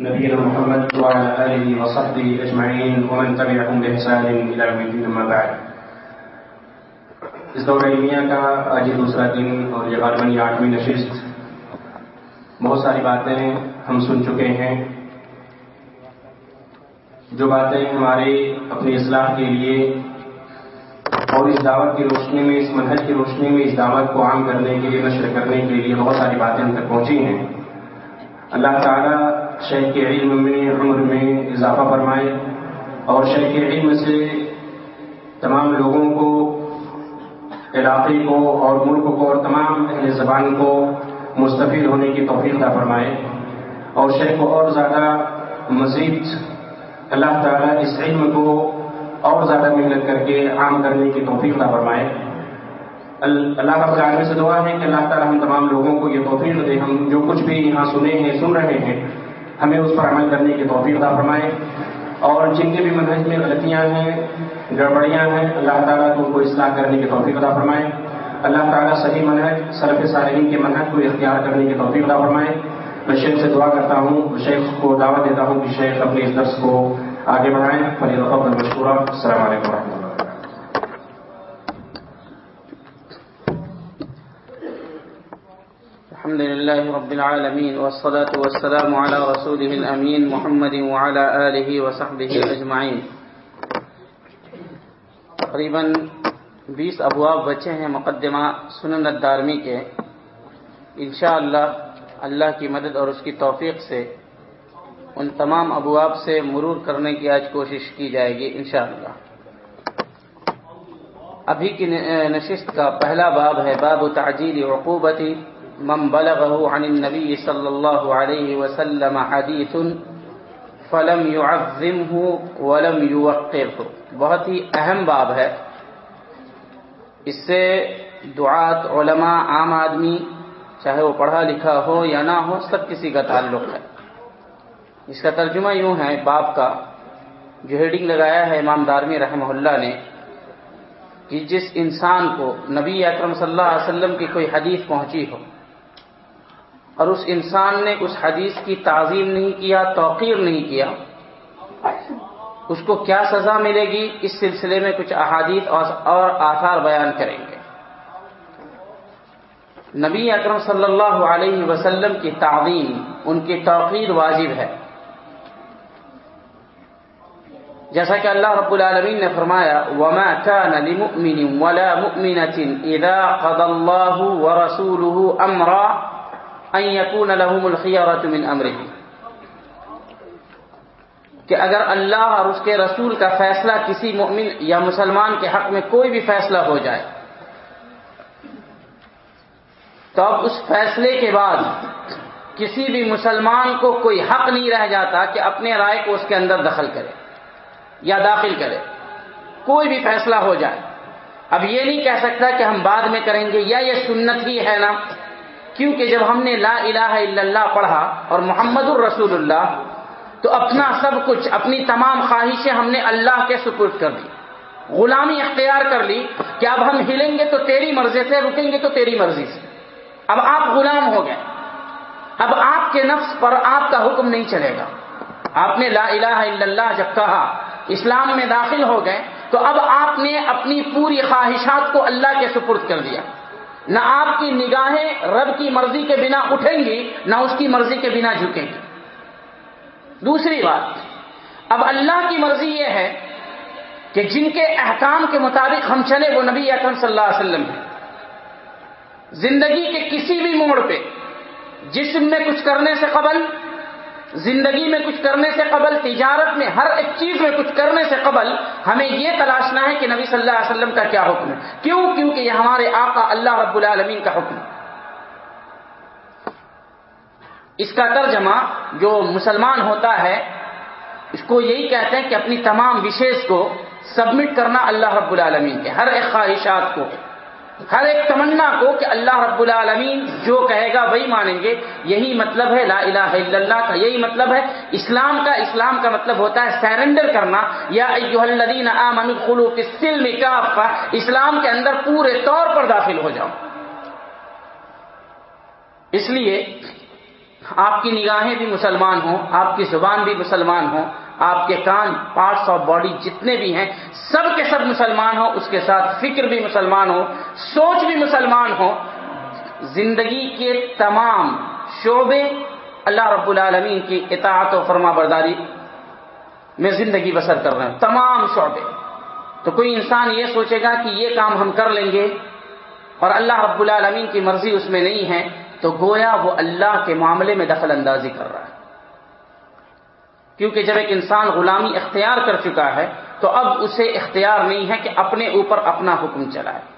نبينا محمد وعلى آله وصحبه أجمعين ومن تبعهم بإحسان إلى يوم الدين أما بعد. اس دور علمیہ کا آج یہ دوسرا دن اور یہ غالباً یہ آٹھویں نشست. بہت ساری باتیں ہم سن چکے ہیں. جو باتیں ہمارے اپنی اصلاح کے لیے اور اس دعوت کی روشنی میں، اس منہج کی روشنی میں، اس دعوت کو عام کرنے کے لیے، نشر کرنے کے لیے بہت ساری باتیں ہم تک پہنچی ہیں. اللہ تعالیٰ شیخ کے علم میں، عمر میں اضافہ فرمائے اور شیخ کے علم سے تمام لوگوں کو، علاقے کو اور ملک کو اور تمام اہل زبان کو مستفید ہونے کی توفیق عطا فرمائے اور شیخ کو اور زیادہ مزید اللہ تعالیٰ اس علم کو اور زیادہ محنت کر کے عام کرنے کی توفیق عطا فرمائے۔ اللہ رب العالمین سے دعا ہے کہ اللہ تعالیٰ ہم تمام لوگوں کو یہ توفیق دے، ہم جو کچھ بھی یہاں سنے ہیں، سن رہے ہیں ہمیں اس پر عمل کرنے کی توفیق عطا فرمائے۔ اور جن کے بھی منہج میں غلطیاں ہیں، گڑبڑیاں ہیں، اللہ تعالیٰ کو ان کو اصلاح کرنے کی توفیق عطا فرمائے۔ اللہ تعالیٰ صحیح منہج صرف سارین کے منہج کو اختیار کرنے کی توفیق عطا فرمائے۔ میں شیخ سے دعا کرتا ہوں، شیخ کو دعوت دیتا ہوں کہ شیخ اپنے اس درس کو آگے بڑھائیں۔ فلی رقب مشکورہ۔ السلام علیکم و رحمۃ اللہ الحمد لله رب العالمين والصلاة والسلام على رسوله الأمين محمد وعلى آله وصحبه أجمعين تقریباً بیس ابواب بچے ہیں مقدمہ سنن الدارمی کے۔ انشاءاللہ اللہ کی مدد اور اس کی توفیق سے ان تمام ابواب سے مرور کرنے کی آج کوشش کی جائے گی انشاءاللہ۔ ابھی کی نشست کا پہلا باب ہے باب تعجیل عقوبتی۔ من بلغه عن النبي صلى الله عليه وسلم حديث فلم يعظمه ولم يوقره بہت ہی اہم باب ہے۔ اس سے دعات علماء عام آدمی، چاہے وہ پڑھا لکھا ہو یا نہ ہو، سب کسی کا تعلق ہے۔ اس کا ترجمہ یوں ہے، باب کا جو ہیڈنگ لگایا ہے امام دارمی رحمہ اللہ نے، کہ جس انسان کو نبی اکرم صلی اللہ علیہ وسلم کی کوئی حدیث پہنچی ہو اور اس انسان نے اس حدیث کی تعظیم نہیں کیا، توقیر نہیں کیا، اس کو کیا سزا ملے گی؟ اس سلسلے میں کچھ احادیث اور آثار بیان کریں گے۔ نبی اکرم صلی اللہ علیہ وسلم کی تعظیم، ان کی توقیر واجب ہے۔ جیسا کہ اللہ رب العالمین نے فرمایا، وما كان لمؤمن ولا مؤمنة اذا قضى الله ورسوله امرا ان يكون لهم الخيرة من امره کہ اگر اللہ اور اس کے رسول کا فیصلہ کسی مؤمن یا مسلمان کے حق میں کوئی بھی فیصلہ ہو جائے، تو اب اس فیصلے کے بعد کسی بھی مسلمان کو کوئی حق نہیں رہ جاتا کہ اپنے رائے کو اس کے اندر دخل کرے یا داخل کرے، کوئی بھی فیصلہ ہو جائے۔ اب یہ نہیں کہہ سکتا کہ ہم بعد میں کریں گے، یا یہ سنت ہی ہے نا کیونکہ جب ہم نے لا الہ الا اللہ پڑھا اور محمد الرسول اللہ، تو اپنا سب کچھ، اپنی تمام خواہشیں ہم نے اللہ کے سپرد کر دی۔ غلامی اختیار کر لی کہ اب ہم ہلیں گے تو تیری مرضی سے، رکیں گے تو تیری مرضی سے۔ اب آپ غلام ہو گئے۔ اب آپ کے نفس پر آپ کا حکم نہیں چلے گا۔ آپ نے لا الہ الا اللہ جب کہا اسلام میں داخل ہو گئے، تو اب آپ نے اپنی پوری خواہشات کو اللہ کے سپرد کر دیا۔ نہ آپ کی نگاہیں رب کی مرضی کے بنا اٹھیں گی، نہ اس کی مرضی کے بنا جھکیں گی۔ دوسری بات، اب اللہ کی مرضی یہ ہے کہ جن کے احکام کے مطابق ہم چلے وہ نبی اکرم صلی اللہ علیہ وسلم ہے زندگی کے کسی بھی موڑ پہ، جسم میں کچھ کرنے سے قبل زندگی میں کچھ کرنے سے قبل، تجارت میں، ہر ایک چیز میں کچھ کرنے سے قبل ہمیں یہ تلاشنا ہے کہ نبی صلی اللہ علیہ وسلم کا کیا حکم ہے۔ کیوں؟ کیونکہ یہ ہمارے آقا اللہ رب العالمین کا حکم اس کا ترجمہ جو مسلمان ہوتا ہے، اس کو یہی کہتے ہیں کہ اپنی تمام وشیز کو سبمٹ کرنا اللہ رب العالمین کے، ہر ایک خواہشات کو۔ ہر ایک تمنا کو کہ اللہ رب العالمین جو کہے گا وہی مانیں گے۔ یہی مطلب ہے لا الہ الا اللہ کا یہی مطلب ہے۔ اسلام کا اسلام کا مطلب ہوتا ہے سیرنڈر کرنا۔ یا الذین السلم کافہ۔ اسلام کے اندر پورے طور پر داخل ہو جاؤ۔ اس لیے آپ کی نگاہیں بھی مسلمان ہوں، آپ کی زبان بھی مسلمان ہوں۔ آپ کے کان پارٹس آف باڈی جتنے بھی ہیں، سب کے سب مسلمان ہوں، اس کے ساتھ فکر بھی مسلمان ہو سوچ بھی مسلمان ہو زندگی کے تمام شعبے اللہ رب العالمین کی اطاعت و فرما برداری میں زندگی بسر کر رہے ہیں، تمام شعبے۔ تو کوئی انسان یہ سوچے گا کہ یہ کام ہم کر لیں گے اور اللہ رب العالمین کی مرضی اس میں نہیں ہے، تو گویا وہ اللہ کے معاملے میں دخل اندازی کر رہا ہے۔ کیونکہ جب ایک انسان غلامی اختیار کر چکا ہے، تو اب اسے اختیار نہیں ہے کہ اپنے اوپر اپنا حکم چلائے۔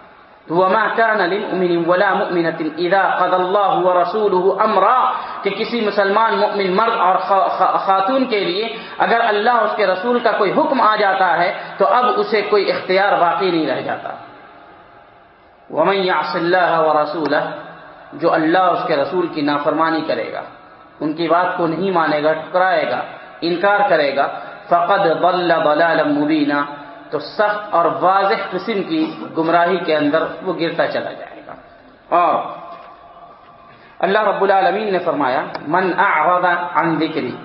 وما كان للمؤمن ولا مؤمنة اذا قضى الله ورسوله امرا کہ کسی مسلمان مؤمن مرد اور خاتون کے لیے اگر اللہ اس کے رسول کا کوئی حکم آ جاتا ہے، تو اب اسے کوئی اختیار باقی نہیں رہ جاتا۔ ومن يعص الله ورسوله، جو اللہ اس کے رسول کی نافرمانی کرے گا، ان کی بات کو نہیں مانے گا ٹھکرائے گا۔ انکار کرے گا، فقد ضل مبینہ تو سخت اور واضح قسم کی گمراہی کے اندر وہ گرتا چلا جائے گا۔ اور اللہ رب العالمین نے فرمایا، من اعرض عن ذکری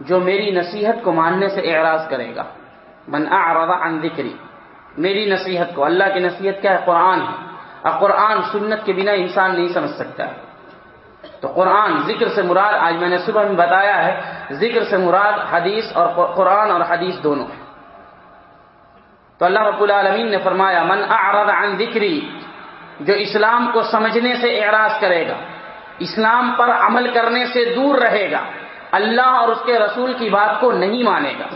جو میری نصیحت کو ماننے سے اعراض کرے گا، من اعرض عن ذکری میری نصیحت کو، اللہ کی نصیحت کیا ہے؟ قرآن ہے۔ اور قرآن سنت کے بنا انسان نہیں سمجھ سکتا۔ ہے تو قرآن ذکر سے مراد، آج میں نے صبح میں بتایا ہے، ذکر سے مراد حدیث اور قرآن اور حدیث دونوں ہے تو اللہ رب العالمین نے فرمایا، من اعرض عن ذکری، جو اسلام کو سمجھنے سے اعراض کرے گا، اسلام پر عمل کرنے سے دور رہے گا، اللہ اور اس کے رسول کی بات کو نہیں مانے گا۔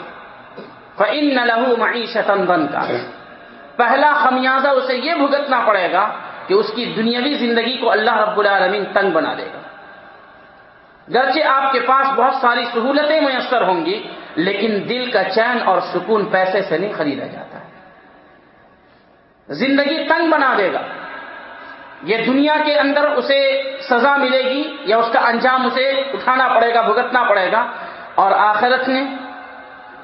فَإِنَّ لَهُ مَعِيشَةً بَنْكَ پہلا خمیازہ اسے یہ بھگتنا پڑے گا کہ اس کی دنیاوی زندگی کو اللہ رب العالمین تنگ بنا دے گا۔ گرچہ آپ کے پاس بہت ساری سہولتیں میسر ہوں گی، لیکن دل کا چین اور سکون پیسے سے نہیں خریدا جاتا۔ ہے زندگی تنگ بنا دے گا۔ یہ دنیا کے اندر اسے سزا ملے گی یا اس کا انجام اسے اٹھانا پڑے گا، بھگتنا پڑے گا۔ اور آخرت میں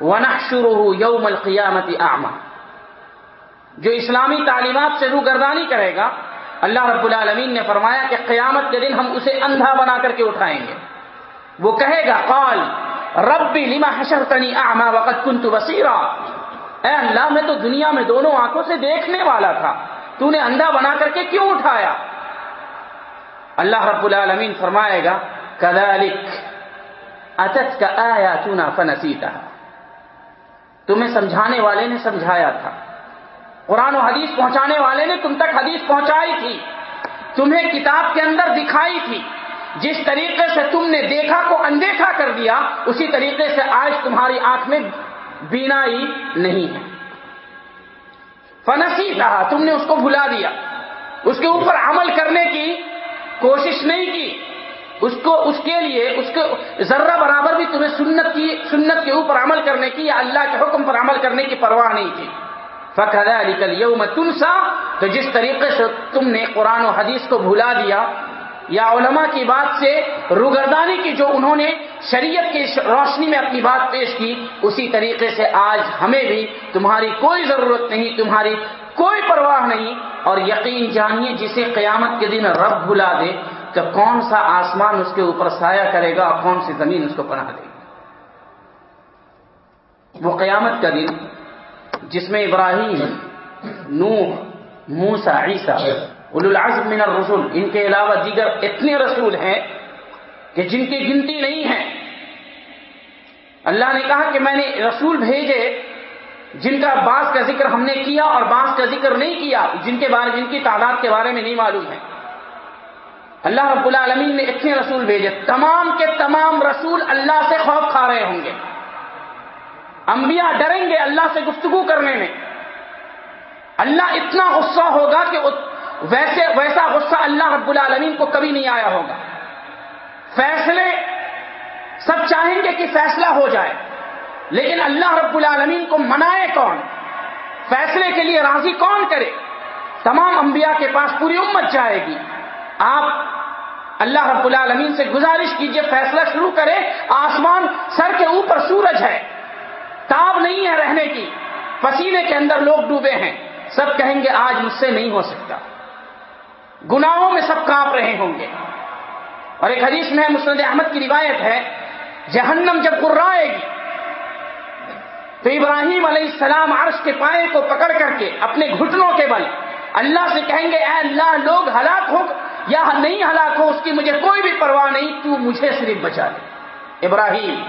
ونح شروع یوم القیامت آما جو اسلامی تعلیمات سے روگردانی کرے گا اللہ رب العالمین نے فرمایا کہ قیامت کے دن ہم اسے اندھا بنا کر کے اٹھائیں گے۔ وہ کہے گا، قال، ربی لما حشرتنی اعما وقت کنت بصیرا۔ اے اللہ، میں تو دنیا میں دونوں آنکھوں سے دیکھنے والا تھا۔ تو نے اندھا بنا کر کے کیوں اٹھایا؟ اللہ رب العالمین فرمائے گا، کذالک اتت کا آیا فنسیتا تمہیں سمجھانے والے نے سمجھایا تھا۔ قرآن و حدیث پہنچانے والے نے تم تک حدیث پہنچائی تھی، تمہیں کتاب کے اندر دکھائی تھی۔ جس طریقے سے تم نے دیکھا کو اندیکھا کر دیا، اسی طریقے سے آج تمہاری آنکھ میں بینائی نہیں ہے۔ فنسی کہا تم نے اس کو بھلا دیا۔ اس کے اوپر عمل کرنے کی کوشش نہیں کی۔ اس کو، اس کے لیے، اس کے ذرہ برابر بھی تمہیں سنت کی، سنت کے اوپر عمل کرنے کی یا اللہ کے حکم پر عمل کرنے کی پرواہ نہیں تھی فخر علی کل یوم تنسا تو جس طریقے سے تم نے قرآن و حدیث کو بھلا دیا، یا علماء کی بات سے، روگردانی کی جو انہوں نے شریعت کی روشنی میں اپنی بات پیش کی، اسی طریقے سے آج ہمیں بھی تمہاری کوئی ضرورت نہیں، تمہاری کوئی پرواہ نہیں، اور یقین جانیے جسے قیامت کے دن رب بھلا دے تو کون سا آسمان اس کے اوپر سایہ کرے گا اور کون سی زمین اس کو پناہ دے گی۔ وہ قیامت کا دن جس میں ابراہیم، نوح موسا عیسیٰ العزم من الرسول ان کے علاوہ دیگر اتنے رسول ہیں کہ جن کی گنتی نہیں ہے اللہ نے کہا کہ میں نے رسول بھیجے جن کا بعض کا ذکر ہم نے کیا اور بعض کا ذکر نہیں کیا، جن کے بارے، جن کی تعداد کے بارے میں نہیں معلوم ہے۔ اللہ رب العالمین نے اتنے رسول بھیجے، تمام کے تمام رسول اللہ سے خوف کھا رہے ہوں گے۔ انبیاء ڈریں گے اللہ سے گفتگو کرنے میں۔ اللہ اتنا غصہ ہوگا کہ ویسے ویسا غصہ اللہ رب العالمین کو کبھی نہیں آیا ہوگا۔ فیصلے سب چاہیں گے کہ فیصلہ ہو جائے، لیکن اللہ رب العالمین کو منائے کون؟ فیصلے کے لیے راضی کون کرے؟ تمام انبیاء کے پاس پوری امت جائے گی۔ آپ اللہ رب العالمین سے گزارش کیجیے، فیصلہ شروع کرے آسمان سر کے اوپر سورج ہے۔ تاب نہیں ہے رہنے کی۔ پسینے کے اندر لوگ ڈوبے ہیں۔ سب کہیں گے آج مجھ سے نہیں ہو سکتا۔ گناہوں میں سب کانپ رہے ہوں گے۔ اور ایک حدیث میں مسند احمد کی روایت ہے، جہنم جب گرائے گی، تو ابراہیم علیہ السلام عرش کے پائے کو پکڑ کر کے اپنے گھٹنوں کے بل اللہ سے کہیں گے، اے اللہ، لوگ ہلاک ہو، یا نہیں ہلاک ہو، اس کی مجھے کوئی بھی پرواہ نہیں، تو مجھے صرف بچا دے۔ ابراہیم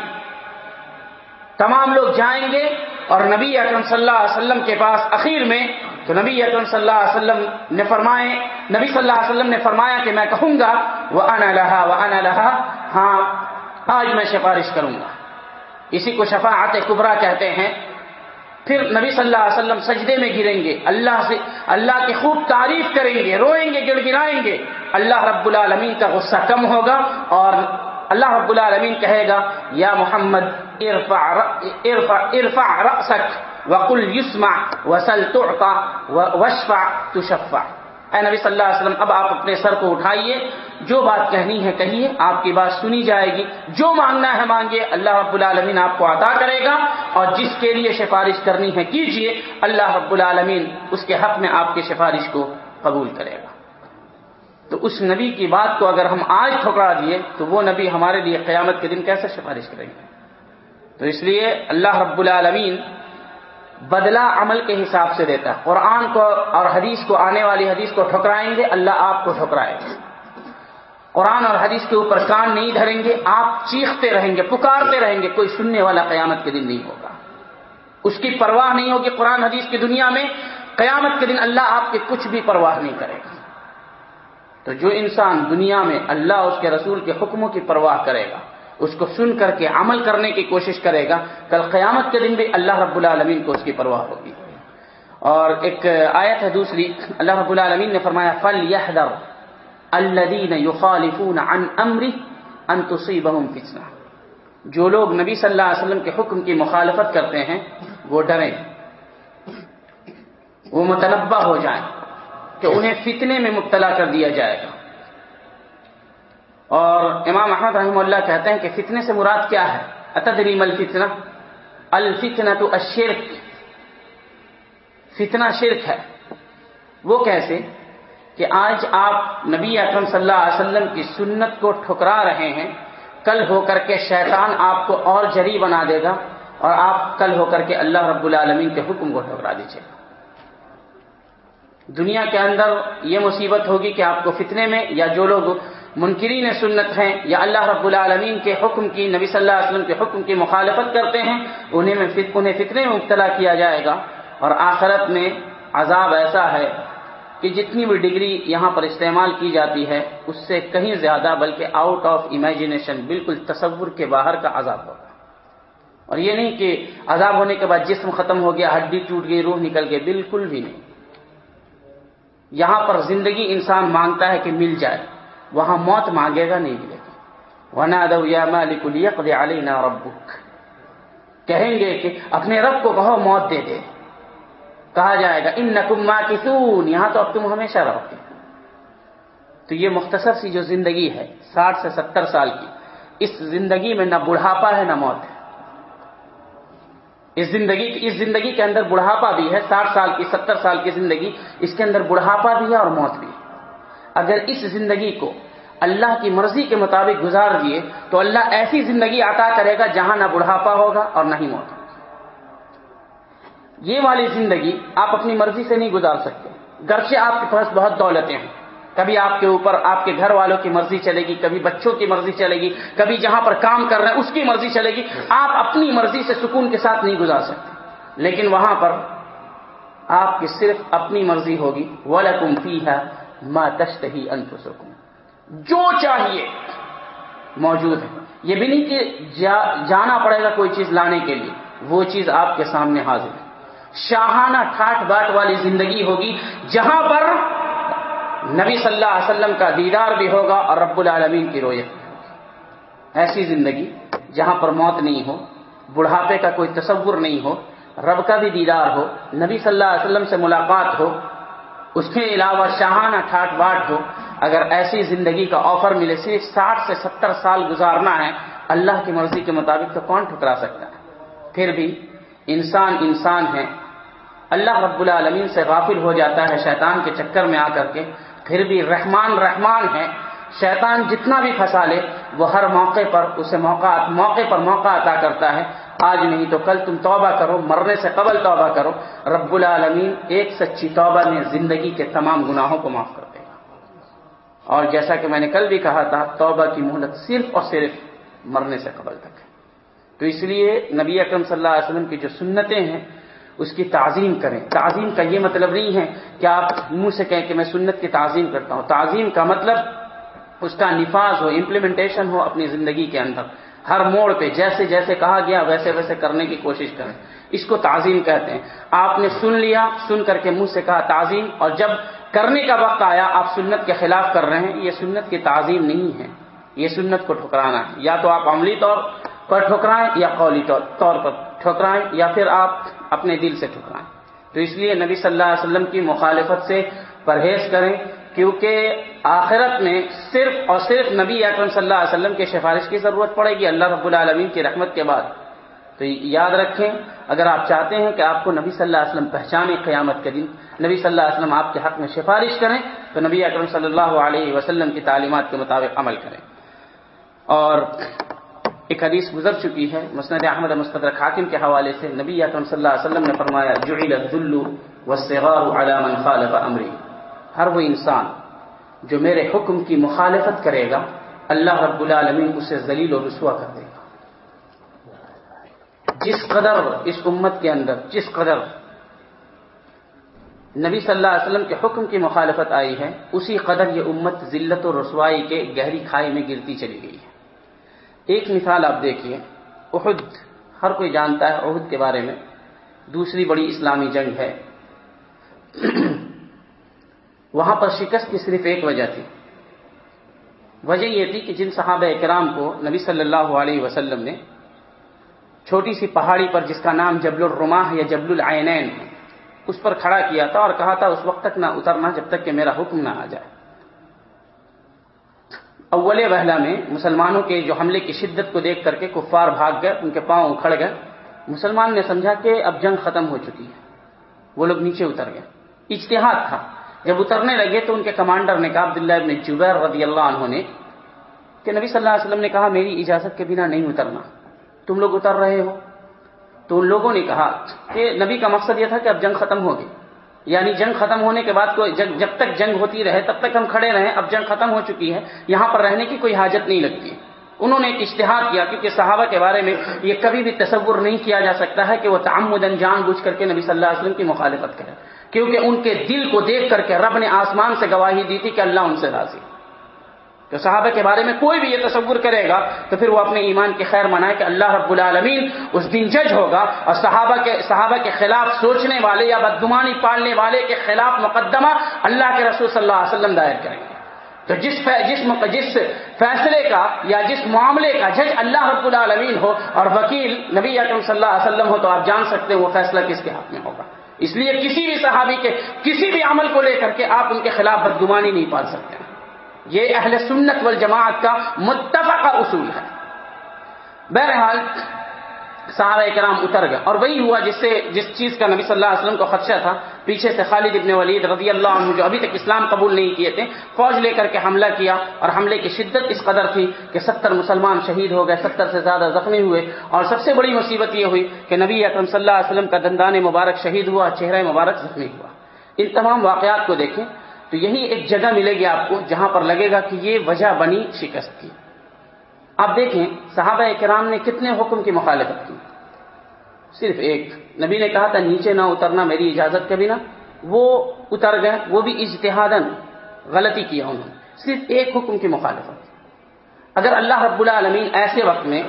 تمام لوگ جائیں گے اور نبی اکرم صلی اللہ علیہ وسلم کے پاس اخیر میں تو نبی اکرم صلی اللہ علیہ وسلم نے فرمائے، نبی صلی اللہ علیہ وسلم نے فرمایا کہ میں کہوں گا وہ انا لہا وہ انا لہا ہاں آج میں سفارش کروں گا۔ اسی کو شفاعت کبرا کہتے ہیں۔ پھر نبی صلی اللہ علیہ وسلم سجدے میں گریں گے۔ اللہ سے، اللہ کی خوب تعریف کریں گے، روئیں گے گڑ گرائیں گے۔ اللہ رب العالمین کا غصہ کم ہوگا اور اللہ رب العالمین کہے گا، یا محمد ارفع ارفع ارفع رأسك وقل يسمع وسل تعطى واشفع تشفع. اے نبی صلی اللہ علیہ وسلم، اب آپ اپنے سر کو اٹھائیے، جو بات کہنی ہے کہیے، آپ کی بات سنی جائے گی۔ جو مانگنا ہے مانگیے، اللہ رب العالمین آپ کو عطا کرے گا۔ اور جس کے لیے سفارش کرنی ہے کیجیے، اللہ رب العالمین اس کے حق میں آپ کی سفارش کو قبول کرے گا۔ تو اس نبی کی بات کو اگر ہم آج ٹھکرا دیے، تو وہ نبی ہمارے لیے قیامت کے دن کیسے سفارش کریں گے؟ تو اس لیے اللہ رب العالمین بدلہ عمل کے حساب سے دیتا ہے۔ قرآن کو اور حدیث کو، آنے والی حدیث کو ٹھکرائیں گے، اللہ آپ کو ٹھکرائے گا۔ قرآن اور حدیث کے اوپر کان نہیں دھریں گے، آپ چیختے رہیں گے، پکارتے رہیں گے، کوئی سننے والا قیامت کے دن نہیں ہوگا۔ اس کی پرواہ نہیں ہوگی قرآن حدیث کی دنیا میں، قیامت کے دن اللہ آپ کی کچھ بھی پرواہ نہیں کرے گا۔ تو جو انسان دنیا میں اللہ اس کے رسول کے حکموں کی پرواہ کرے گا اس کو سن کر کے عمل کرنے کی کوشش کرے گا، کل قیامت کے دن بھی اللہ رب العالمین کو اس کی پرواہ ہوگی۔ اور ایک آیت ہے دوسری، اللہ رب العالمین نے فرمایا فل یحذر الذین یخالفون عن امری ان تصیبهم فتنہ جو لوگ نبی صلی اللہ علیہ وسلم کے حکم کی مخالفت کرتے ہیں، وہ ڈریں۔ وہ متنبع ہو جائیں کہ انہیں فتنے میں مبتلا کر دیا جائے گا۔ اور امام احمد رحمہ اللہ کہتے ہیں کہ فتنے سے مراد کیا ہے؟ اتدریم الفتنہ الفتنہ تو اشرک فتنہ شرک ہے۔ وہ کیسے؟ کہ آج آپ نبی اکرم صلی اللہ علیہ وسلم کی سنت کو ٹھکرا رہے ہیں، کل ہو کر کے شیطان آپ کو اور جری بنا دے گا اور آپ کل ہو کر کے اللہ رب العالمین کے حکم کو ٹھکرا دیجیے گا۔ دنیا کے اندر یہ مصیبت ہوگی کہ آپ کو فتنے میں یا جو لوگ منکرین سنت ہیں یا اللہ رب العالمین کے حکم کی نبی صلی اللہ علیہ وسلم کے حکم کی مخالفت کرتے ہیں، انہیں میں انہیں فتنے میں مبتلا کیا جائے گا۔ اور آخرت میں عذاب ایسا ہے کہ جتنی بھی ڈگری یہاں پر استعمال کی جاتی ہے، اس سے کہیں زیادہ بلکہ آؤٹ آف امیجنیشن بالکل تصور کے باہر کا عذاب ہوگا۔ اور یہ نہیں کہ عذاب ہونے کے بعد جسم ختم ہو گیا، ہڈی ٹوٹ گئی، روح نکل گئی، بالکل بھی نہیں۔ یہاں پر زندگی انسان مانگتا ہے کہ مل جائے۔ وہاں موت مانگے گا نہیں ملے گی۔ ونا دو یا مالک علینا ربک کہیں گے کہ اپنے رب کو کہو موت دے دے۔ کہا جائے گا ان نکم یہاں تو اب تم ہمیشہ رہو۔ گے تو یہ مختصر سی جو زندگی ہے، ساٹھ سے ستر سال کی، اس زندگی میں نہ بڑھاپا ہے نہ موت ہے۔ اس زندگی اس زندگی کے اندر بڑھاپا بھی ہے، ساٹھ سال کی، ستر سال کی زندگی، اس کے اندر بڑھاپا بھی ہے اور موت بھی ہے۔ اگر اس زندگی کو اللہ کی مرضی کے مطابق گزار دیے، تو اللہ ایسی زندگی عطا کرے گا جہاں نہ بڑھاپا ہوگا اور نہ ہی موت یہ والی زندگی آپ اپنی مرضی سے نہیں گزار سکتے۔ گرچہ آپ کے پاس بہت دولتیں ہیں۔ کبھی آپ کے اوپر آپ کے گھر والوں کی مرضی چلے گی، کبھی بچوں کی مرضی چلے گی، کبھی جہاں پر کام کر رہے ہیں اس کی مرضی چلے گی۔ آپ اپنی مرضی سے سکون کے ساتھ نہیں گزار سکتے۔ لیکن وہاں پر آپ کی صرف اپنی مرضی ہوگی۔ وَلَكُمْ فِيهَا مَا تَشْتَهِي أَنفُسُكُمْ۔ جو چاہیے موجود ہے۔ یہ بھی نہیں کہ جا، جانا پڑے گا کوئی چیز لانے کے لیے۔ وہ چیز آپ کے سامنے حاضر ہے۔ شاہانہ ٹھاٹ باٹ والی زندگی ہوگی جہاں پر نبی صلی اللہ علیہ وسلم کا دیدار بھی ہوگا اور رب العالمین کی رویت ایسی زندگی جہاں پر موت نہیں ہو، بڑھاپے کا کوئی تصور نہیں ہو، رب کا بھی دیدار ہو، نبی صلی اللہ علیہ وسلم سے ملاقات ہو اس کے علاوہ شاہانہ ٹھاٹ باٹ ہو، اگر ایسی زندگی کا آفر ملے، صرف ساٹھ سے ستر سال گزارنا ہے، اللہ کی مرضی کے مطابق تو کون ٹھکرا سکتا ہے؟ پھر بھی انسان انسان ہے۔ اللہ رب العالمین سے غافل ہو جاتا ہے شیطان کے چکر میں آ کر کے۔ پھر بھی رحمان رحمان ہے۔ شیطان جتنا بھی پھنسا لے، وہ ہر موقع پر، اسے موقع موقع پر موقع عطا کرتا ہے۔ آج نہیں تو کل تم توبہ کرو، مرنے سے قبل توبہ کرو۔ رب العالمین ایک سچی توبہ میں زندگی کے تمام گناہوں کو معاف کر دے گا۔ اور جیسا کہ میں نے کل بھی کہا تھا، توبہ کی مہلت صرف اور صرف مرنے سے قبل تک ہے۔ تو اس لیے نبی اکرم صلی اللہ علیہ وسلم کی جو سنتیں ہیں، اس کی تعظیم کریں۔ تعظیم کا یہ مطلب نہیں ہے کہ آپ منہ سے کہیں کہ میں سنت کی تعظیم کرتا ہوں۔ تعظیم کا مطلب اس کا نفاذ ہو امپلیمنٹیشن ہو اپنی زندگی کے اندر۔ ہر موڑ پہ، جیسے جیسے کہا گیا، ویسے ویسے کرنے کی کوشش کریں۔ اس کو تعظیم کہتے ہیں۔ آپ نے سن لیا، سن کر کے منہ سے کہا تعظیم، اور جب کرنے کا وقت آیا، آپ سنت کے خلاف کر رہے ہیں، یہ سنت کی تعظیم نہیں ہے۔ یہ سنت کو ٹھکرانا ہے۔ یا تو آپ عملی طور پر ٹھکرائیں یا قولی طور پر ٹھکرائیں، یا پھر آپ اپنے دل سے ٹھکرائیں۔ تو اس لیے نبی صلی اللہ علیہ وسلم کی مخالفت سے پرہیز کریں۔ کیونکہ آخرت میں صرف اور صرف نبی اکرم صلی اللہ علیہ وسلم کے سفارش کی ضرورت پڑے گی، اللہ رب العالمین کی رحمت کے بعد۔ تو یاد رکھیں، اگر آپ چاہتے ہیں کہ آپ کو نبی صلی اللہ علیہ وسلم پہچانے قیامت کے دن، نبی صلی اللہ علیہ وسلم آپ کے حق میں سفارش کریں، تو نبی اکرم صلی اللہ علیہ وسلم کی تعلیمات کے مطابق عمل کریں۔ اور ایک حدیث گزر چکی ہے، مسند احمد مستدرک حاکم کے حوالے سے نبی اکرم صلی اللہ علیہ وسلم نے فرمایا، جعل الذل والصغار على من خالف امری ہر وہ انسان جو میرے حکم کی مخالفت کرے گا، اللہ رب العالمین اسے ذلیل و رسوا کر دے گا۔ جس قدر اس امت کے اندر، جس قدر نبی صلی اللہ علیہ وسلم کے حکم کی مخالفت آئی ہے، اسی قدر یہ امت ذلت و رسوائی کے گہری کھائی میں گرتی چلی گئی ہے۔ ایک مثال آپ دیکھیے عہد ہر کوئی جانتا ہے عہد کے بارے میں۔ دوسری بڑی اسلامی جنگ ہے۔ وہاں پر شکست کی صرف ایک وجہ تھی۔ وجہ یہ تھی کہ جن صحابہ کرام کو نبی صلی اللہ علیہ وسلم نے چھوٹی سی پہاڑی پر جس کا نام جبل الرماح یا جبل العینین ہے، اس پر کھڑا کیا تھا اور کہا تھا، اس وقت تک نہ اترنا جب تک کہ میرا حکم نہ آ جائے۔ اول وحلہ میں مسلمانوں کے جو حملے کی شدت کو دیکھ کر کے کفار بھاگ گئے، ان کے پاؤں اکھڑ گئے۔ مسلمان نے سمجھا کہ اب جنگ ختم ہو چکی ہے۔ وہ لوگ نیچے اتر گئے۔ اجتہاد تھا۔ جب اترنے لگے تو ان کے کمانڈر نے کہا، عبداللہ ابن جبیر رضی اللہ عنہ نے کہ نبی صلی اللہ علیہ وسلم نے کہا، میری اجازت کے بنا نہیں اترنا۔ تم لوگ اتر رہے ہو۔ تو ان لوگوں نے کہا کہ نبی کا مقصد یہ تھا کہ اب جنگ ختم ہوگی۔ یعنی جنگ ختم ہونے کے بعد کوئی جب تک جنگ ہوتی رہے، تب تک ہم کھڑے رہیں، اب جنگ ختم ہو چکی ہے، یہاں پر رہنے کی کوئی حاجت نہیں لگتی۔ انہوں نے ایک اشتہار کیا، کیونکہ صحابہ کے بارے میں یہ کبھی بھی تصور نہیں کیا جا سکتا ہے کہ وہ تعمدن جان بوجھ کر کے نبی صلی اللہ علیہ وسلم کی مخالفت کرے کیونکہ ان کے دل کو دیکھ کر کے رب نے آسمان سے گواہی دی تھی کہ اللہ ان سے راضی تو صحابہ کے بارے میں کوئی بھی یہ تصور کرے گا تو پھر وہ اپنے ایمان کی خیر منائے کہ اللہ رب العالمین اس دن جج ہوگا اور صحابہ کے صحابہ کے خلاف سوچنے والے یا بدگمانی پالنے والے کے خلاف مقدمہ اللہ کے رسول صلی اللہ علیہ وسلم دائر کریں گے۔ تو جس جس جس فیصلے کا یا جس معاملے کا جج اللہ رب العالمین ہو اور وکیل نبی اکرم صلی اللہ علیہ وسلم ہو تو آپ جان سکتے ہیں وہ فیصلہ کس کے حق میں ہوگا۔ اس لیے کسی بھی صحابی کے کسی بھی عمل کو لے کر کے آپ ان کے خلاف بدگمانی نہیں پال سکتے ہیں۔ یہ اہل سنت والجماعت کا متفقہ اصول ہے۔ بہرحال صحابہ کرام اتر گئے اور وہی ہوا جس سے جس چیز کا نبی صلی اللہ علیہ وسلم کو خدشہ تھا۔ پیچھے سے خالد ابن ولید رضی اللہ عنہ جو ابھی تک اسلام قبول نہیں کیے تھے، فوج لے کر کے حملہ کیا اور حملے کی شدت اس قدر تھی کہ ستر مسلمان شہید ہو گئے، ستر سے زیادہ زخمی ہوئے اور سب سے بڑی مصیبت یہ ہوئی کہ نبی اکرم صلی اللہ علیہ وسلم کا دندان مبارک شہید ہوا چہرہ مبارک زخمی ہوا۔ ان تمام واقعات کو دیکھیں تو یہی ایک جگہ ملے گی آپ کو جہاں پر لگے گا کہ یہ وجہ بنی شکست کی آپ دیکھیں صحابہ کرام نے کتنے حکم کی مخالفت کی۔ صرف ایک۔ نبی نے کہا تھا، نیچے نہ اترنا، میری اجازت کے بنا۔ وہ اتر گئے، وہ بھی اجتہادن غلطی کیا انہوں نے۔ صرف ایک حکم کی مخالفت۔ اگر اللہ رب العالمین ایسے وقت میں،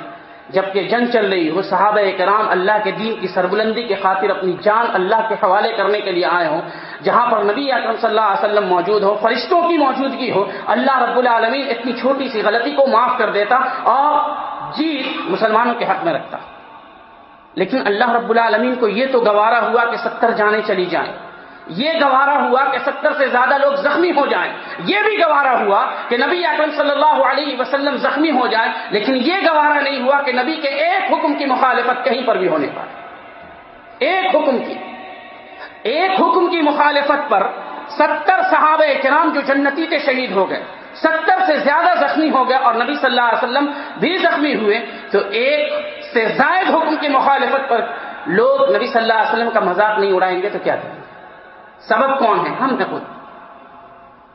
جبکہ جنگ چل رہی ہو، صحابہ کرام اللہ کے دین کی سربلندی کے خاطر اپنی جان اللہ کے حوالے کرنے کے لیے آئے ہوں، جہاں پر نبی اکرم صلی اللہ علیہ وسلم موجود ہو فرشتوں کی موجودگی ہو، اللہ رب العالمین اتنی چھوٹی سی غلطی کو معاف کر دیتا اور جیت مسلمانوں کے حق میں رکھتا۔ لیکن اللہ رب العالمین کو یہ تو گوارا ہوا کہ ستر جانے چلی جائیں۔ یہ گوارا ہوا کہ ستر سے زیادہ لوگ زخمی ہو جائیں۔ یہ بھی گوارا ہوا کہ نبی اکرم صلی اللہ علیہ وسلم زخمی ہو جائیں۔ لیکن یہ گوارا نہیں ہوا کہ نبی کے ایک حکم کی مخالفت کہیں پر بھی ہونے پائے۔ ایک حکم کی۔ ایک حکم کی مخالفت پر ستر صحابہ کرام جو جنتی کے شہید ہو گئے، ستر سے زیادہ زخمی ہو گیا اور نبی صلی اللہ علیہ وسلم بھی زخمی ہوئے، تو ایک سے زائد حکم کی مخالفت پر لوگ نبی صلی اللہ علیہ وسلم کا مذاق نہیں اڑائیں گے تو کیا کریں گے سبب کون ہے؟ ہم خود۔